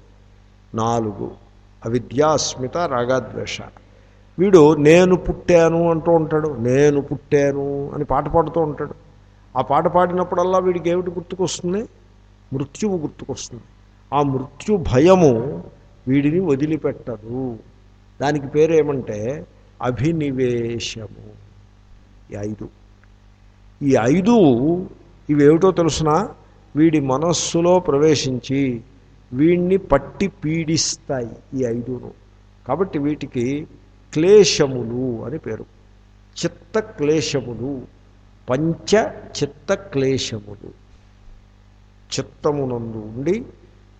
నాలుగు అవిద్యాస్మిత రాగద్వేష. వీడు నేను పుట్టాను అంటూ ఉంటాడు నేను పుట్టాను అని పాట పాడుతూ ఉంటాడు. ఆ పాట పాడినప్పుడల్లా వీడికి ఏమిటి గుర్తుకొస్తుంది? మృత్యువు గుర్తుకొస్తుంది. ఆ మృత్యు భయము వీడిని వదిలిపెట్టదు. దానికి పేరు ఏమంటే అభినివేశము. ఈ ఐదు. ఈ ఐదు ఇవేమిటో తెలుసిన? వీడి మనస్సులో ప్రవేశించి వీణ్ణి పట్టి పీడిస్తాయి ఈ ఐదును. కాబట్టి వీటికి క్లేశములు అని పేరు. చిత్త క్లేశములు పంచ చిత్త క్లేశములు. చిత్తమునందు ఉండి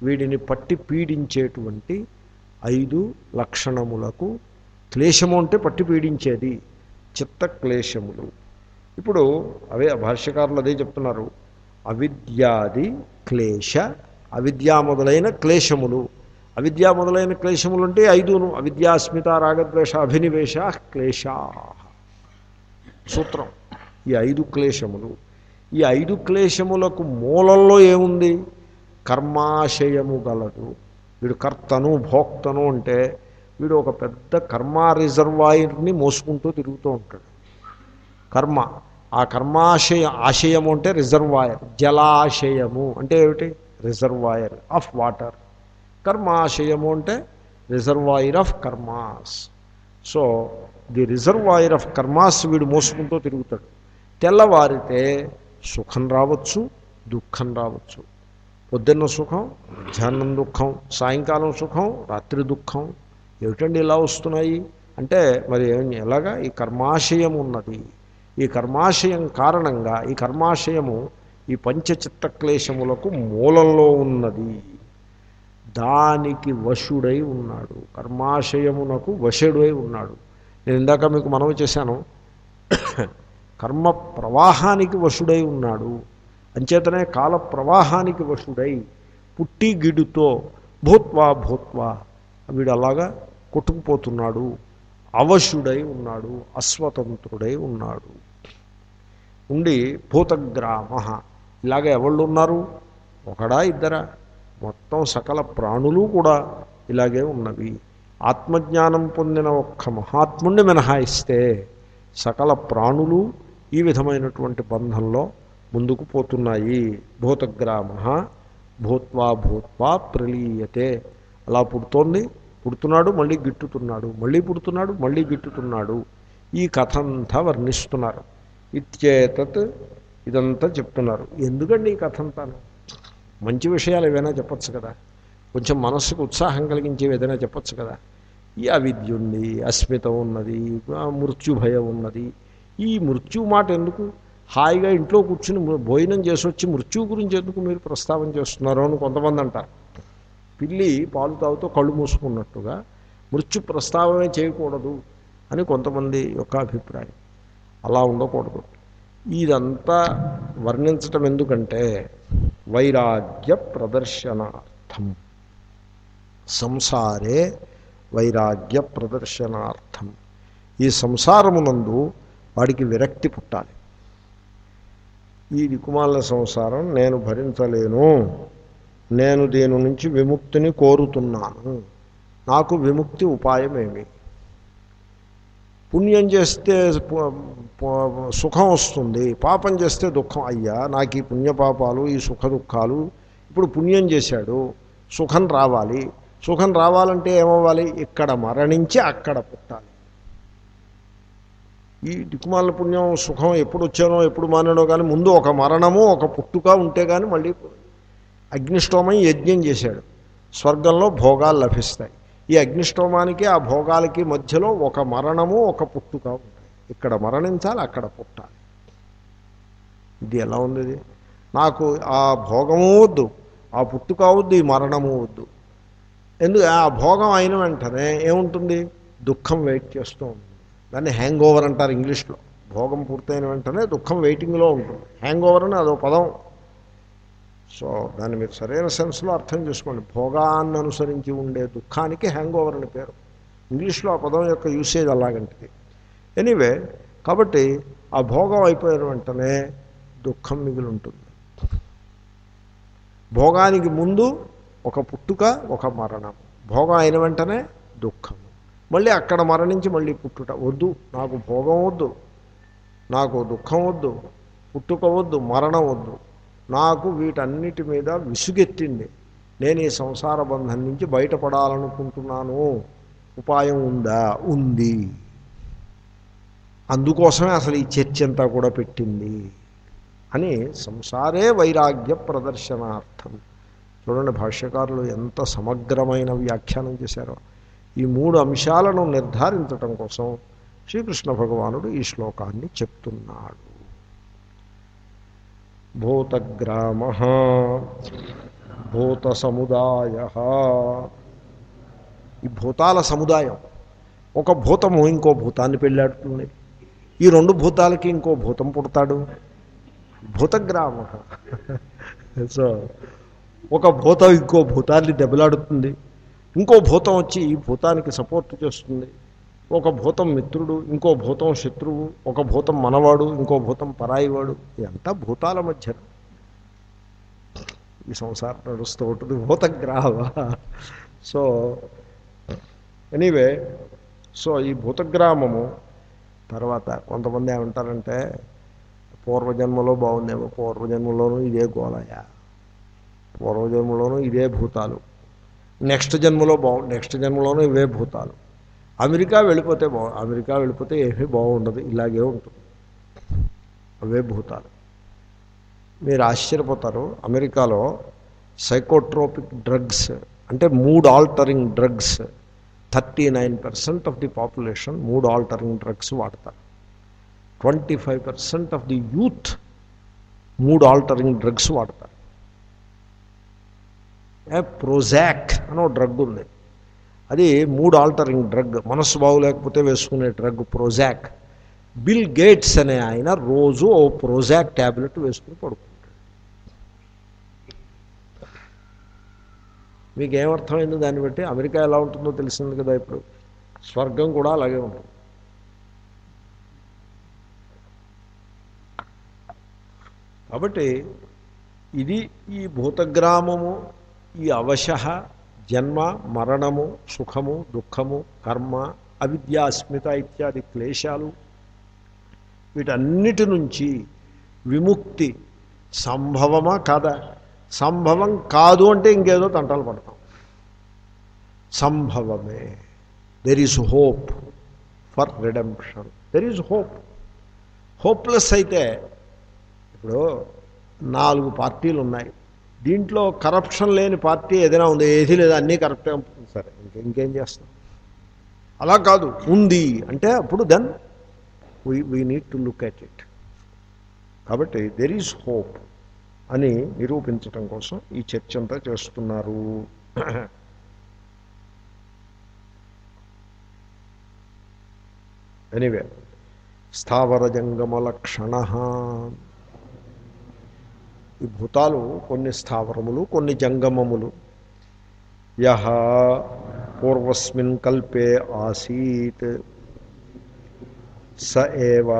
వీడిని పట్టి పీడించేటువంటి ఐదు లక్షణములకు క్లేశము అంటే పట్టి పీడించేది చిత్త క్లేశములు. ఇప్పుడు అవే భాష్యకారులు అదే చెప్తున్నారు. అవిద్యాది క్లేశ అవిద్యా మొదలైన క్లేశములు. అవిద్యా మొదలైన క్లేశములు అంటే ఐదును అవిద్యాస్మిత రాగద్వేష అభినివేశ క్లేశా. సూత్రం. ఈ ఐదు క్లేశములు. ఈ ఐదు క్లేశములకు మూలంలో ఏముంది? కర్మాశయము గలదు. వీడు కర్తను భోక్తను అంటే వీడు ఒక పెద్ద కర్మ రిజర్వాయర్ని మోసుకుంటూ తిరుగుతూ ఉంటాడు. కర్మ. ఆ కర్మాశయ ఆశయము అంటే రిజర్వాయర్ జలాశయము అంటే ఏమిటి? Reservoir of water. కర్మాశయము అంటే reservoir of karmas. So the reservoir of karmas వీడు మోసుకుంటూ తిరుగుతాడు. తెల్లవారితే సుఖం రావచ్చు దుఃఖం రావచ్చు. పొద్దున్న సుఖం మధ్యాహ్నం దుఃఖం సాయంకాలం సుఖం రాత్రి దుఃఖం ఏమిటండి ఇలా వస్తున్నాయి? అంటే మరి ఎలాగా? ఈ కర్మాశయం ఉన్నది. ఈ కర్మాశయం కారణంగా ఈ కర్మాశయము ఈ పంచచిత్త క్లేశములకు మూలంలో ఉన్నది. దానికి వశుడై ఉన్నాడు. కర్మాశయమునకు వశుడై ఉన్నాడు. నేను ఇందాక మీకు మనవి చేశాను. కర్మ ప్రవాహానికి వశుడై ఉన్నాడు. అంచేతనే కాల ప్రవాహానికి వశుడై పుట్టి గిడుతో భూత్వా భూత్వా వీడు అలాగా కొట్టుకుపోతున్నాడు. అవశుడై ఉన్నాడు. అస్వతంత్రుడై ఉన్నాడు. ఉండి భూతగ్రామ. ఇలాగ ఎవళ్ళు ఉన్నారు? ఒకడా ఇద్దరా? మొత్తం సకల ప్రాణులు కూడా ఇలాగే ఉన్నవి. ఆత్మజ్ఞానం పొందిన ఒక్క మహాత్ముణ్ణి మినహాయిస్తే సకల ప్రాణులు ఈ విధమైనటువంటి బంధంలో ముందుకు పోతున్నాయి. భూతగ్రామ. భూత్వా భూత్వా ప్రలీయతే. అలా పుడుతోంది పుడుతున్నాడు మళ్ళీ గిట్టుతున్నాడు మళ్ళీ పుడుతున్నాడు మళ్ళీ గిట్టుతున్నాడు. ఈ కథ అంతా వర్ణిస్తున్నారు. ఇత్యేతత్ ఇదంతా చెప్తున్నారు. ఎందుకండి ఈ కథ అంతాను మంచి విషయాలు ఏవైనా చెప్పచ్చు కదా? కొంచెం మనస్సుకు ఉత్సాహం కలిగించేవి ఏదైనా చెప్పచ్చు కదా? ఈ అవిద్య ఉంది అస్మిత ఉన్నది మృత్యుభయం మృత్యు భయం ఉన్నది. ఈ మృత్యు మాట ఎందుకు? హాయిగా ఇంట్లో కూర్చుని భోజనం చేసి వచ్చి మృత్యు గురించి ఎందుకు మీరు ప్రస్తావన చేస్తున్నారు అని కొంతమంది అంటారు. పిల్లి పాలు తాగుతూ కళ్ళు మూసుకున్నట్టుగా మృత్యు ప్రస్తావమే చేయకూడదు అని కొంతమంది యొక్క అభిప్రాయం. అలా ఉండకూడదు. ఇదంతా వర్ణించటం ఎందుకంటే వైరాగ్య ప్రదర్శనార్థం. సంసారే వైరాగ్య ప్రదర్శనార్థం. ఈ సంసారమునందు వాడికి విరక్తి పుట్టాలి. ఈ దిక్కుమాల సంసారం నేను భరించలేను. నేను దీని నుంచి విముక్తిని కోరుతున్నాను. నాకు విముక్తి ఉపాయం ఏమి పుణ్యం చేస్తే సుఖం వస్తుంది పాపం చేస్తే దుఃఖం. అయ్యా నాకు ఈ పుణ్యపాపాలు ఈ సుఖ దుఃఖాలు ఇప్పుడు పుణ్యం చేశాడు సుఖం రావాలి. సుఖం రావాలంటే ఏమవ్వాలి? ఇక్కడ మరణించి అక్కడ పుట్టాలి. ఈ దిక్కుమాల పుణ్యం సుఖం ఎప్పుడు వచ్చానో ఎప్పుడు మానడో కానీ ముందు ఒక మరణము ఒక పుట్టుక ఉంటే కానీ మళ్ళీ అగ్నిష్టోమం యజ్ఞం చేశాడు. స్వర్గంలో భోగాలు లభిస్తాయి. ఈ అగ్నిష్టోమానికి ఆ భోగాలకి మధ్యలో ఒక మరణము ఒక పుట్టుక ఉంటాయి ఇక్కడ మరణించాలి అక్కడ పుట్టాలి. ఇది ఎలా ఉంది నాకు ఆ భోగము వద్దు ఆ పుట్టుక వద్దు ఈ మరణము వద్దు. ఎందుకు ఆ భోగం అయిన వెంటనే ఏముంటుంది? దుఃఖం వెయిట్ చేస్తూ ఉంటుంది. దాన్ని హ్యాంగ్ ఓవర్ అంటారు ఇంగ్లీష్లో. భోగం పూర్తయిన వెంటనే దుఃఖం వెయిటింగ్లో ఉంటుంది. హ్యాంగ్ ఓవర్ అని అదో పదం. సో దాన్ని మీరు సరైన సెన్స్లో అర్థం చేసుకోండి. భోగాన్ని అనుసరించి ఉండే దుఃఖానికి హ్యాంగ్ ఓవర్ అని పేరు. ఇంగ్లీష్లో ఆ పదం యొక్క యూసేజ్ అలాగంటిది. ఎనీవే కాబట్టి ఆ భోగం అయిపోయిన వెంటనే దుఃఖం మిగిలి ఉంటుంది భోగానికి ముందు ఒక పుట్టుక ఒక మరణం. భోగం అయిన వెంటనే దుఃఖం. మళ్ళీ అక్కడ మరణించి మళ్ళీ పుట్టుట. వద్దు నాకు భోగం వద్దు. నాకు దుఃఖం వద్దు. పుట్టుక వద్దు మరణం వద్దు. నాకు వీటన్నిటి మీద విసుగెత్తింది. నేను ఈ సంసార బంధం నుంచి బయటపడాలనుకుంటున్నాను. ఉపాయం ఉందా? ఉంది. అందుకోసమే అసలు ఈ చర్చ అంతా కూడా పెట్టింది అని సంసారే వైరాగ్య ప్రదర్శనార్థం. చూడండి భాష్యకారులు ఎంత సమగ్రమైన వ్యాఖ్యానం చేశారో. ఈ మూడు అంశాలను నిర్ధారించటం కోసం శ్రీకృష్ణ భగవానుడు ఈ శ్లోకాన్ని చెప్తున్నాడు. భూతగ్రామ భూత సముదాయ ఈ భూతాల సముదాయం ఒక భూతము ఇంకో భూతాన్ని పెళ్ళాడుతుంది ఈ రెండు భూతాలకి ఇంకో భూతం పుడతాడు. భూతగ్రామ. సో ఒక భూతం ఇంకో భూతాన్ని దెబ్బలాడుతుంది. ఇంకో భూతం వచ్చి ఈ భూతానికి సపోర్ట్ చేస్తుంది. ఒక భూతం మిత్రుడు ఇంకో భూతం శత్రువు ఒక భూతం మనవాడు ఇంకో భూతం పరాయివాడు ఇదంతా భూతాల మధ్య. ఈ సంసారం నడుస్తూ ఉంటుంది భూతగ్రాహ సో ఎనీవే సో ఈ భూతగ్రామము తర్వాత కొంతమంది ఏమంటారంటే పూర్వజన్మలో బాగుందేమో పూర్వజన్మలోనూ ఇదే గోలయ పూర్వజన్మలోనూ ఇదే భూతాలు. నెక్స్ట్ జన్మలో బాగు నెక్స్ట్ జన్మలోనూ ఇవే భూతాలు. అమెరికా వెళ్ళిపోతే బాగు అమెరికా వెళ్ళిపోతే ఏమీ బాగుండదు ఇలాగే ఉంటుంది అవే భూతాలు మీరు ఆశ్చర్యపోతారు అమెరికాలో సైకోట్రోపిక్ డ్రగ్స్ అంటే mood altering drugs thirty nine percent of the population mood altering drugs వాడతారు twenty five percent of the youth mood altering drugs వాడతారు ఏ ప్రోజాక్ అని ఒక డ్రగ్ ఉంది అది మూడ్ ఆల్టరింగ్ డ్రగ్ మనస్సు బాగులేకపోతే వేసుకునే డ్రగ్ ప్రోజాక్ బిల్ గేట్స్ అనే ఆయన రోజు ఓ ప్రోజాక్ ట్యాబ్లెట్ వేసుకుని పడుకుంటాడు. మీకు ఏమర్థమైంది దాన్ని బట్టి అమెరికా ఎలా ఉంటుందో తెలిసింది కదా ఇప్పుడు. స్వర్గం కూడా అలాగే ఉంటుంది. కాబట్టి ఇది ఈ భూతగ్రామము ఈ అవశ జన్మ మరణము సుఖము దుఃఖము కర్మ అవిద్యాస్మిత ఇత్యాది క్లేశాలు. వీటన్నిటి నుంచి విముక్తి సంభవమా కాదా? సంభవం కాదు అంటే ఇంకేదో తంటాలు పడతాం. సంభవమే. There is hope for redemption there is hope hopeless అయితే ఇప్పుడు నాలుగు పార్టీలు ఉన్నాయి దీంట్లో కరప్షన్ లేని పార్టీ ఏదైనా ఉంది? ఏది లేదు. అన్నీ కరప్టే సరే ఇంకా ఇంకేం చేస్తాం? అలా కాదు. ఉంది. అంటే అప్పుడు then we we need to look at it కాబట్టి దెర్ ఈజ్ హోప్ అని నిరూపించటం కోసం ఈ చర్చ అంతా చేస్తున్నారు. ఎనీవే స్థావర జంగమ లక్షణ ఈ భూతాలు కొన్ని స్థావరములు కొన్ని జంగమములు. యహ పూర్వస్మిన్ కల్పే ఆసీత్. స ఏవ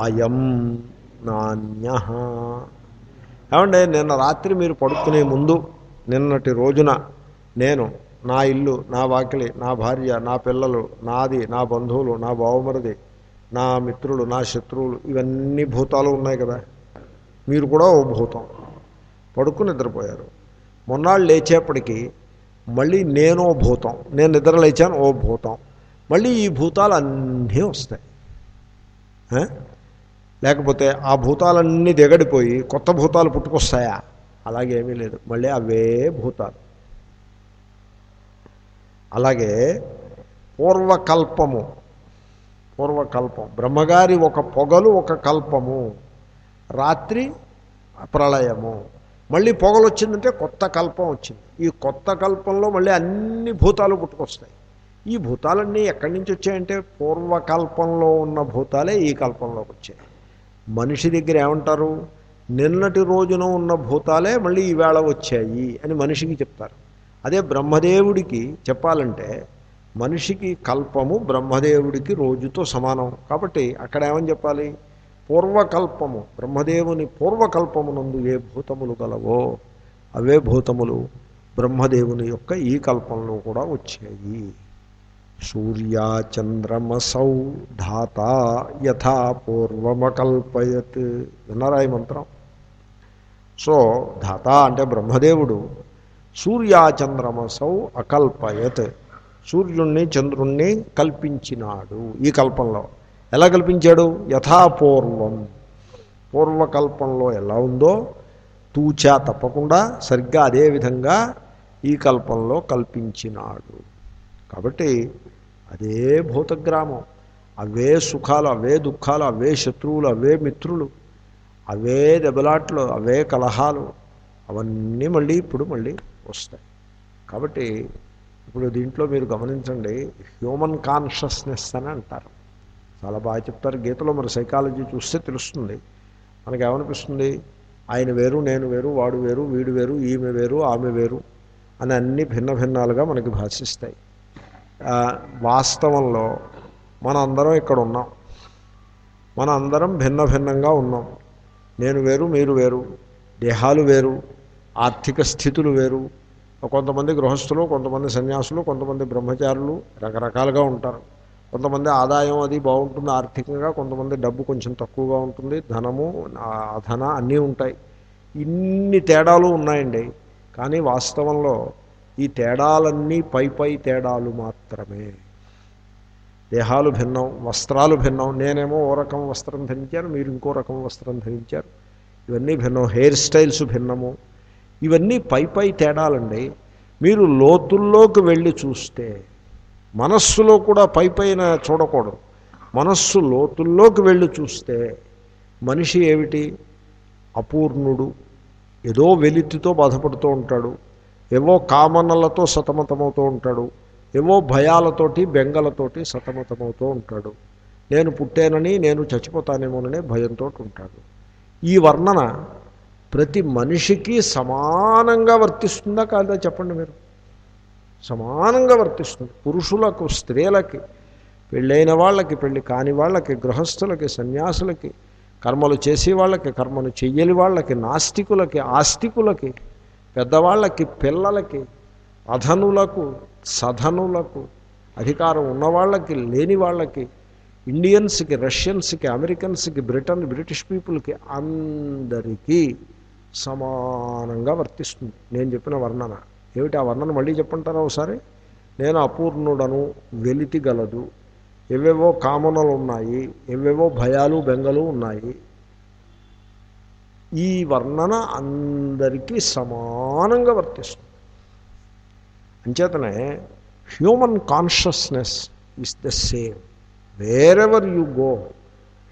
అయం నాణ్య. ఏమంటే నిన్న రాత్రి మీరు పడుకునే ముందు నిన్నటి రోజున నేను నా ఇల్లు నా వాకిలి నా భార్య నా పిల్లలు నాది నా బంధువులు నా బావమరిది నా మిత్రులు నా శత్రువులు ఇవన్నీ భూతాలు ఉన్నాయి కదా. మీరు కూడా ఓ భూతం. పడుకుని నిద్రపోయారు. మొన్నాళ్ళు లేచేపటికి మళ్ళీ నేను ఓ భూతం. నేను నిద్ర లేచాను ఓ భూతం. మళ్ళీ ఈ భూతాలు అన్నీ వస్తాయి లేకపోతే ఆ భూతాలన్నీ దిగడిపోయి కొత్త భూతాలు పుట్టుకొస్తాయా? అలాగేమీ లేదు. మళ్ళీ అవే భూతాలు. అలాగే పూర్వకల్పము. పూర్వకల్పం. బ్రహ్మగారి ఒక పొగలు ఒక కల్పము. రాత్రి ప్రళయము. మళ్ళీ పొగలు వచ్చిందంటే కొత్త కల్పం వచ్చింది. ఈ కొత్త కల్పంలో మళ్ళీ అన్ని భూతాలు పుట్టుకొస్తాయి. ఈ భూతాలన్నీ ఎక్కడి నుంచి వచ్చాయంటే పూర్వకల్పంలో ఉన్న భూతాలే ఈ కల్పంలోకి వచ్చాయి. మనిషి దగ్గర ఏమంటారు? నిన్నటి రోజున ఉన్న భూతాలే మళ్ళీ ఈవేళ వచ్చాయి అని మనిషికి చెప్తారు. అదే బ్రహ్మదేవుడికి చెప్పాలంటే మనిషికి కల్పము బ్రహ్మదేవుడికి రోజుతో సమానం. కాబట్టి అక్కడ ఏమని చెప్పాలి? పూర్వకల్పము బ్రహ్మదేవుని పూర్వకల్పమునందు ఏ భూతములు గలవో అవే భూతములు బ్రహ్మదేవుని యొక్క ఈ కల్పంలో కూడా వచ్చాయి. సూర్యాచంద్రమసౌ ధాత యథా పూర్వమకల్పయత్. విన్నారా ఈ మంత్రం? సో ధాత అంటే బ్రహ్మదేవుడు సూర్యాచంద్రమసౌ అకల్పయత్. సూర్యుణ్ణి చంద్రుణ్ణి కల్పించినాడు ఈ కల్పంలో. ఎలా కల్పించాడు? యథాపూర్వం. పూర్వకల్పంలో ఎలా ఉందో తూచా తప్పకుండా సరిగ్గా అదే విధంగా ఈ కల్పంలో కల్పించినాడు. కాబట్టి అదే భూతగ్రామం. అవే సుఖాలు అవే దుఃఖాలు అవే శత్రువులు అవే మిత్రులు అవే దెబ్బలాట్లు అవే కలహాలు అవన్నీ మళ్ళీ ఇప్పుడు మళ్ళీ వస్తాయి. కాబట్టి ఇప్పుడు దీంట్లో మీరు గమనించండి హ్యూమన్ కాన్షియస్నెస్ అని అంటారు. చాలా బాగా చెప్తారు. గీతలో మరి సైకాలజీ చూస్తే తెలుస్తుంది. మనకేమనిపిస్తుంది? ఆయన వేరు నేను వేరు వాడు వేరు వీడు వేరు ఈమె వేరు ఆమె వేరు అని అన్ని భిన్న భిన్నాలుగా మనకి భాషిస్తాయి. వాస్తవంలో మన అందరం ఇక్కడ ఉన్నాం. మన అందరం భిన్న భిన్నంగా ఉన్నాం. నేను వేరు మీరు వేరు దేహాలు వేరు ఆర్థిక స్థితులు వేరు కొంతమంది గృహస్థులు కొంతమంది సన్యాసులు కొంతమంది బ్రహ్మచారులు రకరకాలుగా ఉంటారు. కొంతమంది ఆదాయం అది బాగుంటుంది ఆర్థికంగా కొంతమంది డబ్బు కొంచెం తక్కువగా ఉంటుంది ధనము అధన అన్నీ ఉంటాయి. ఇన్ని తేడాలు ఉన్నాయండి. కానీ వాస్తవంలో ఈ తేడాలన్నీ పై పై తేడాలు మాత్రమే. దేహాలు భిన్నం వస్త్రాలు భిన్నం. నేనేమో ఓ రకం వస్త్రం ధరించాను మీరు ఇంకో రకం వస్త్రం ధరించారు. ఇవన్నీ భిన్నం. హెయిర్ స్టైల్స్ భిన్నము. ఇవన్నీ పై పై తేడాలండి. మీరు లోతుల్లోకి వెళ్ళి చూస్తే మనస్సులో కూడా పై పైన చూడకూడదు. మనస్సు లోతుల్లోకి వెళ్ళి చూస్తే మనిషి ఏమిటి? అపూర్ణుడు. ఏదో వెలితితో బాధపడుతూ ఉంటాడు. ఏవో కామనలతో సతమతమవుతూ ఉంటాడు. ఏవో భయాలతోటి బెంగలతోటి సతమతమవుతూ ఉంటాడు. నేను పుట్టానని నేను చచ్చిపోతానేమోననే భయంతో ఉంటాడు. ఈ వర్ణన ప్రతి మనిషికి సమానంగా వర్తిస్తుందా కాదా చెప్పండి మీరు? సమానంగా వర్తిస్తుంది. పురుషులకు స్త్రీలకి పెళ్ళైన వాళ్ళకి పెళ్ళి కాని వాళ్ళకి గృహస్థులకి సన్యాసులకి కర్మలు చేసే వాళ్ళకి కర్మలు చెయ్యని వాళ్ళకి నాస్తికులకి ఆస్తికులకి పెద్దవాళ్ళకి పిల్లలకి అధనులకు సధనులకు అధికారం ఉన్నవాళ్ళకి లేని వాళ్ళకి ఇండియన్స్కి రష్యన్స్కి అమెరికన్స్కి బ్రిటన్ బ్రిటిష్ పీపుల్కి అందరికీ సమానంగా వర్తిస్తుంది. నేను చెప్పిన వర్ణన. ఏమిటి ఆ వర్ణన మళ్ళీ చెప్పంటారా ఒకసారి? నేను అపూర్ణుడను వెలితి గలదు కామనలు ఉన్నాయి ఎవేవో భయాలు బెంగలు ఉన్నాయి. ఈ వర్ణన అందరికీ సమానంగా వర్తిస్తుంది. అంచేతనే human consciousness is the same. Wherever you go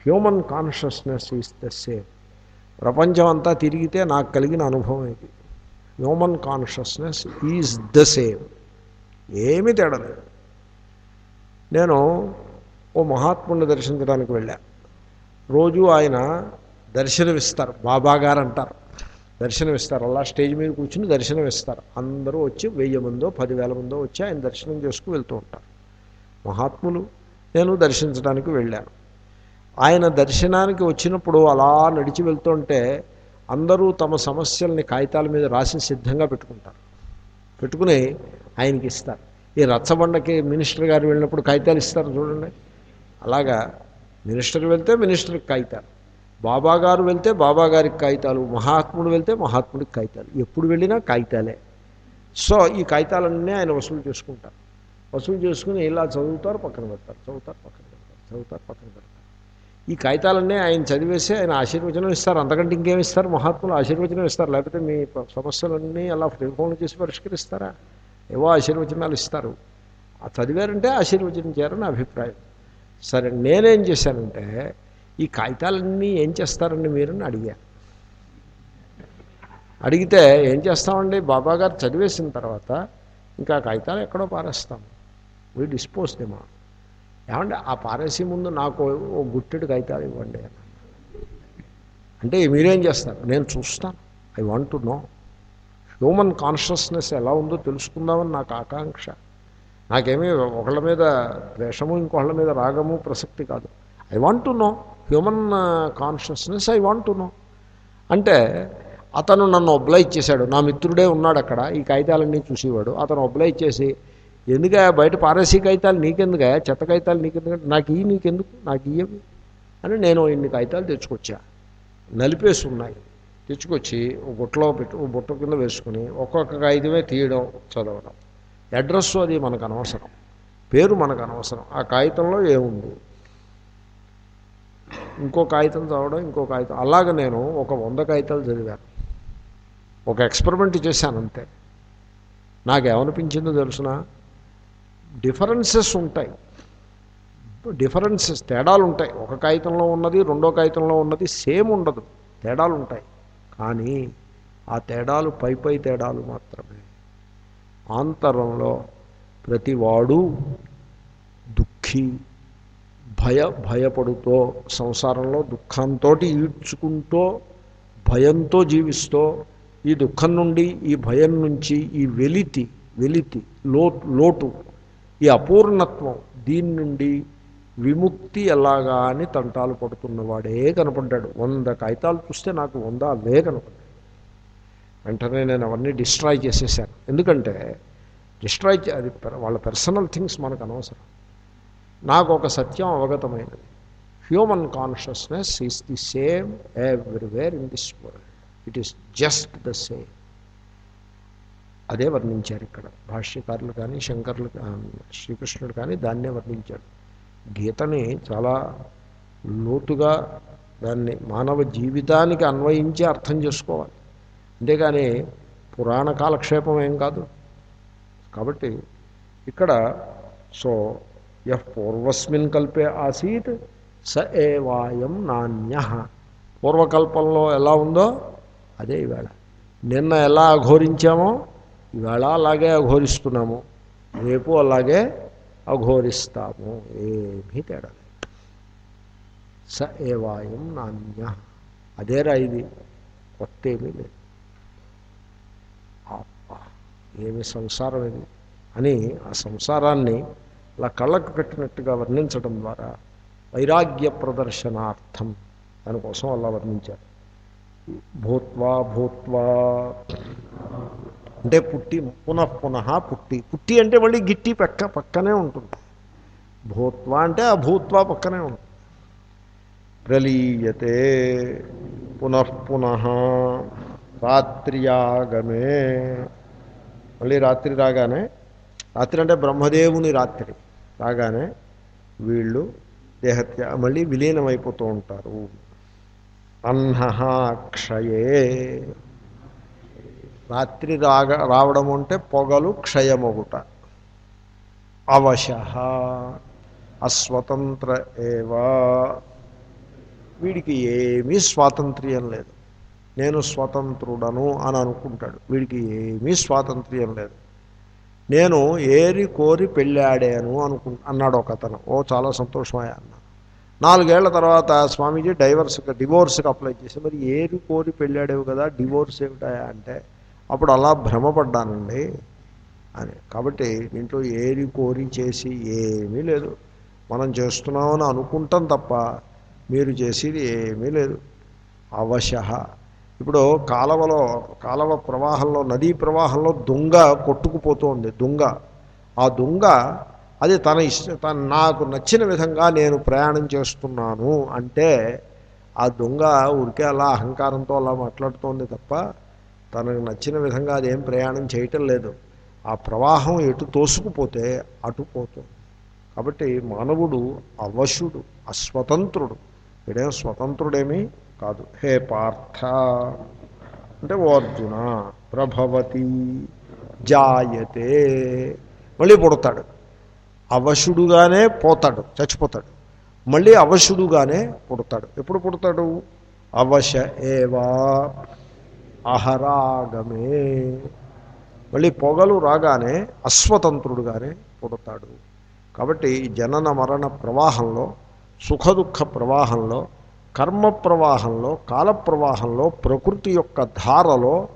human consciousness is the same. ప్రపంచం అంతా తిరిగితే నాకు కలిగిన అనుభవం ఇది. Human consciousness is the same. ఏమీ తేడా లేదు. నేను ఓ మహాత్ముడిని దర్శించడానికి వెళ్ళా. రోజు ఆయన దర్శనమిస్తారు. బాబా గారు అంటారు దర్శనమిస్తారు. అలా స్టేజ్ మీద కూర్చుని దర్శనం ఇస్తారు అందరూ వచ్చి వెయ్యి మందో పదివేల మందో వచ్చి ఆయన దర్శనం చేసుకు వెళ్తూ ఉంటారు. మహాత్ములు నేను దర్శించడానికి వెళ్ళాను. ఆయన దర్శనానికి వచ్చినప్పుడు అలా నడిచి వెళ్తుంటే అందరూ తమ సమస్యల్ని కాగితాల మీద రాసి సిద్ధంగా పెట్టుకుంటారు. పెట్టుకుని ఆయనకి ఇస్తారు. ఈ రచ్చబండకి మినిస్టర్ గారు వెళ్ళినప్పుడు కాగితాలు ఇస్తారు చూడండి. అలాగా మినిస్టర్ వెళ్తే మినిస్టర్కి కాగితాలు. బాబా గారు వెళ్తే బాబా గారికి కాగితాలు. మహాత్ముడు వెళ్తే మహాత్ముడికి కాగితాలు. ఎప్పుడు వెళ్ళినా కాగితాలే. సో ఈ కాగితాలన్నీ ఆయన వసూలు చేసుకుంటారు. వసూలు చేసుకుని ఇలా చదువుతారు పక్కన పెడతారు చదువుతారు పక్కన పెడతారు చదువుతారు పక్కన పెడతారు. ఈ కాగితాలన్నీ ఆయన చదివేసి ఆయన ఆశీర్వచనం ఇస్తారు. అంతకంటే ఇంకేమి ఇస్తారు? మహాత్ములు ఆశీర్వచనం ఇస్తారు. లేకపోతే మీ సమస్యలన్నీ అలా ఫోన్ చేసి పరిష్కరిస్తారా? ఏవో ఆశీర్వచనాలు ఇస్తారు. ఆ చదివారంటే ఆశీర్వచనం చేయాలని నా అభిప్రాయం. సరే నేనేం చేశానంటే ఈ కాగితాలన్నీ ఏం చేస్తారండి మీరని అడిగాను అడిగితే ఏం చేస్తామండి? బాబాగారు చదివేసిన తర్వాత ఇంకా కాగితాలు ఎక్కడో పారేస్తాం. వీ డిస్పోజ్ దేమా ఏమంటే ఆ పారేసి ముందు నాకు ఓ గుట్టెడు కాగితాలు ఇవ్వండి. అంటే మీరేం చేస్తారు? నేను చూస్తాను. I want to know human consciousness ఎలా ఉందో తెలుసుకుందామని నాకు ఆకాంక్ష. నాకేమీ ఒకళ్ళ మీద ద్వేషము ఇంకొకళ్ళ మీద రాగము ప్రసక్తి కాదు. I want to know human consciousness I want to know అంటే అతను నన్ను ఒబ్లైజ్ చేశాడు. నా మిత్రుడే ఉన్నాడు అక్కడ ఈ కాగితాలన్నీ చూసేవాడు. అతను ఒబ్లైజ్ చేసి ఎందుక బయట పారసీ కాగితాలు నీకెందుగా చెత్త కాగితాలు నీకెందుకంటే నాకు ఈ నీకెందుకు? నాకు ఇయ్యవి అని నేను ఇన్ని కాగితాలు తెచ్చుకొచ్చా. నలిపేసి ఉన్నాయి. తెచ్చుకొచ్చి ఓ బుట్టలో పెట్టి బుట్ట కింద వేసుకుని ఒక్కొక్క కాగితమే తీయడం చదవడం. అడ్రస్ అది మనకు అనవసరం. పేరు మనకు అనవసరం. ఆ కాగితంలో ఏముంది? ఇంకో కాగితం చదవడం ఇంకో కాగితం. అలాగ నేను ఒక వంద కాగితాలు చదివాను. ఒక ఎక్స్పెరిమెంట్ చేశాను అంతే. నాకేమనిపించిందో తెలుసునా? డిఫరెన్సెస్ ఉంటాయి. డిఫరెన్సెస్ తేడాలు ఉంటాయి. ఒక కాగితంలో ఉన్నది రెండో కాగితంలో ఉన్నది సేమ్ ఉండదు. తేడాలు ఉంటాయి. కానీ ఆ తేడాలు పై పై తేడాలు మాత్రమే. ఆంతరంలో ప్రతివాడు దుఃఖి భయ భయపడుతూ సంసారంలో దుఃఖంతో ఈడ్చుకుంటూ భయంతో జీవిస్తూ ఈ దుఃఖం నుండి ఈ భయం నుంచి ఈ వెలితి వెలితి లోటు లోటు ఈ అపూర్ణత్వం దీని నుండి విముక్తి ఎలాగా అని తంటాలు పడుతున్నవాడే కనపడ్డాడు. వంద కాగితాలు చూస్తే నాకు వంద అవే కనపడ్డాయి. వెంటనే నేను అవన్నీ డిస్ట్రాయ్ చేసేసాను ఎందుకంటే డిస్ట్రాయ్ అది వాళ్ళ పర్సనల్ థింగ్స్ మనకు అనవసరం. నాకు ఒక సత్యం అవగతమైనది. Human consciousness is the same everywhere in this world it is just the same అదే వర్ణించారు ఇక్కడ. భాష్యకారులు కానీ శంకర్లు శ్రీకృష్ణుడు కానీ దాన్నే వర్ణించాడు గీతని చాలా లోతుగా దాన్ని మానవ జీవితానికి అన్వయించి అర్థం చేసుకోవాలి. అంతేగాని పురాణ కాలక్షేపం ఏం కాదు. కాబట్టి ఇక్కడ సో యహ్ పూర్వస్మిన్ కల్పే ఆసీత్ స ఏవాయం నాణ్య. పూర్వకల్పంలో ఎలా ఉందో అదే ఇవాళ. నిన్న ఎలా అఘోరించామో ఈవేళ అలాగే అఘోరిస్తున్నాము. రేపు అలాగే అఘోరిస్తాము. ఏమీ తేడా స ఏవాయం నాణ్య అదేరా ఇది. కొత్త ఏమీ లేదు ఏమి సంసారం ఇది? అని ఆ సంసారాన్ని అలా కళ్ళకు కట్టినట్టుగా వర్ణించడం ద్వారా వైరాగ్య ప్రదర్శనార్థం దానికోసం అలా వర్ణించారు. భూత్వా భూత్వా. అంటే పుట్టి పునః పునః పుట్టి. పుట్టి అంటే మళ్ళీ గిట్టి పక్క పక్కనే ఉంటుంది. భూత్వా అంటే ఆ భూత్వా పక్కనే ఉంటుంది. ప్రలీయతే పునః పునః మళ్ళీ రాత్రి రాగానే రాత్రి అంటే బ్రహ్మదేవుని రాత్రి రాగానే వీళ్ళు దేహత్య మళ్ళీ విలీనమైపోతూ ఉంటారు. అన్నహ క్షయే రాత్రి రాగ రావడం అంటే పొగలు క్షయమొగుట. అవశ. అస్వతంత్ర ఏవా. వీడికి ఏమీ స్వాతంత్ర్యం లేదు. నేను స్వతంత్రుడను అని అనుకుంటాడు వీడికి ఏమీ స్వాతంత్ర్యం లేదు. నేను ఏరి కోరి పెళ్ళాడాను అనుకు అన్నాడు ఒక అతను ఓ చాలా సంతోషమయ్యా అన్న. నాలుగేళ్ళ తర్వాత స్వామీజీ డైవర్స్ డివోర్స్కి అప్లై చేసి మరి ఏరి కోరి పెళ్ళాడేవు కదా డివోర్స్ ఏమిటా అంటే అప్పుడు అలా భ్రమపడ్డానండి అని. కాబట్టి దీంట్లో ఏరి కోరి చేసి ఏమీ లేదు. మనం చేస్తున్నామని అనుకుంటాం తప్ప మీరు చేసేది ఏమీ లేదు. అవశ. ఇప్పుడు కాలవలో కాలవ ప్రవాహంలో నదీ ప్రవాహంలో దొంగ కొట్టుకుపోతోంది దొంగ. ఆ దొంగ అది తన ఇష్ట తన నాకు నచ్చిన విధంగా నేను ప్రయాణం చేస్తున్నాను అంటే ఆ దొంగ ఉరికే అలా అహంకారంతో అలా మాట్లాడుతోంది తప్ప తనకు నచ్చిన విధంగా అదేం ప్రయాణం చేయటం లేదు. ఆ ప్రవాహం ఎటు తోసుకుపోతే అటు పోతుంది. కాబట్టి మానవుడు అవశుడు అస్వతంత్రుడు. వీడేం స్వతంత్రుడేమీ కాదు. హే పార్థ! అంటే ఓ అర్జున ప్రభవతి జాయతే. మళ్ళీ పుడతాడు. అవశుడుగానే పోతాడు చచ్చిపోతాడు. మళ్ళీ అవశుడుగానే పుడతాడు. ఎప్పుడు పుడతాడు? అవశ ఏవా. అహరాగమే. మళ్ళీ పొగలు రాగానే అశ్వతంత్రుడుగానే పుడతాడు. కాబట్టి జనన మరణ ప్రవాహంలో సుఖదుఖ ప్రవాహంలో కర్మ ప్రవాహంలో కాల ప్రవాహంలో ప్రకృతి యొక్క ధారలో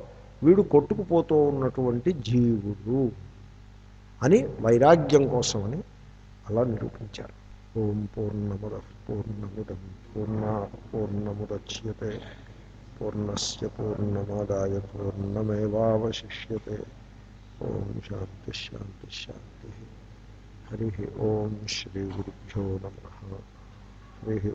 వీడు కొట్టుకుపోతూ ఉన్నటువంటి జీవుడు అని వైరాగ్యం కోసమని అలా నిరూపించారు. ఓం పూర్ణముద పూర్ణముదం పూర్ణ పూర్ణముద్యతే पूर्णस्य पूर्णमादाय पूर्णमेवावशिष्य ओम शांति शांति शांति हरि ओम श्री गुरुभ्यो नम। हरि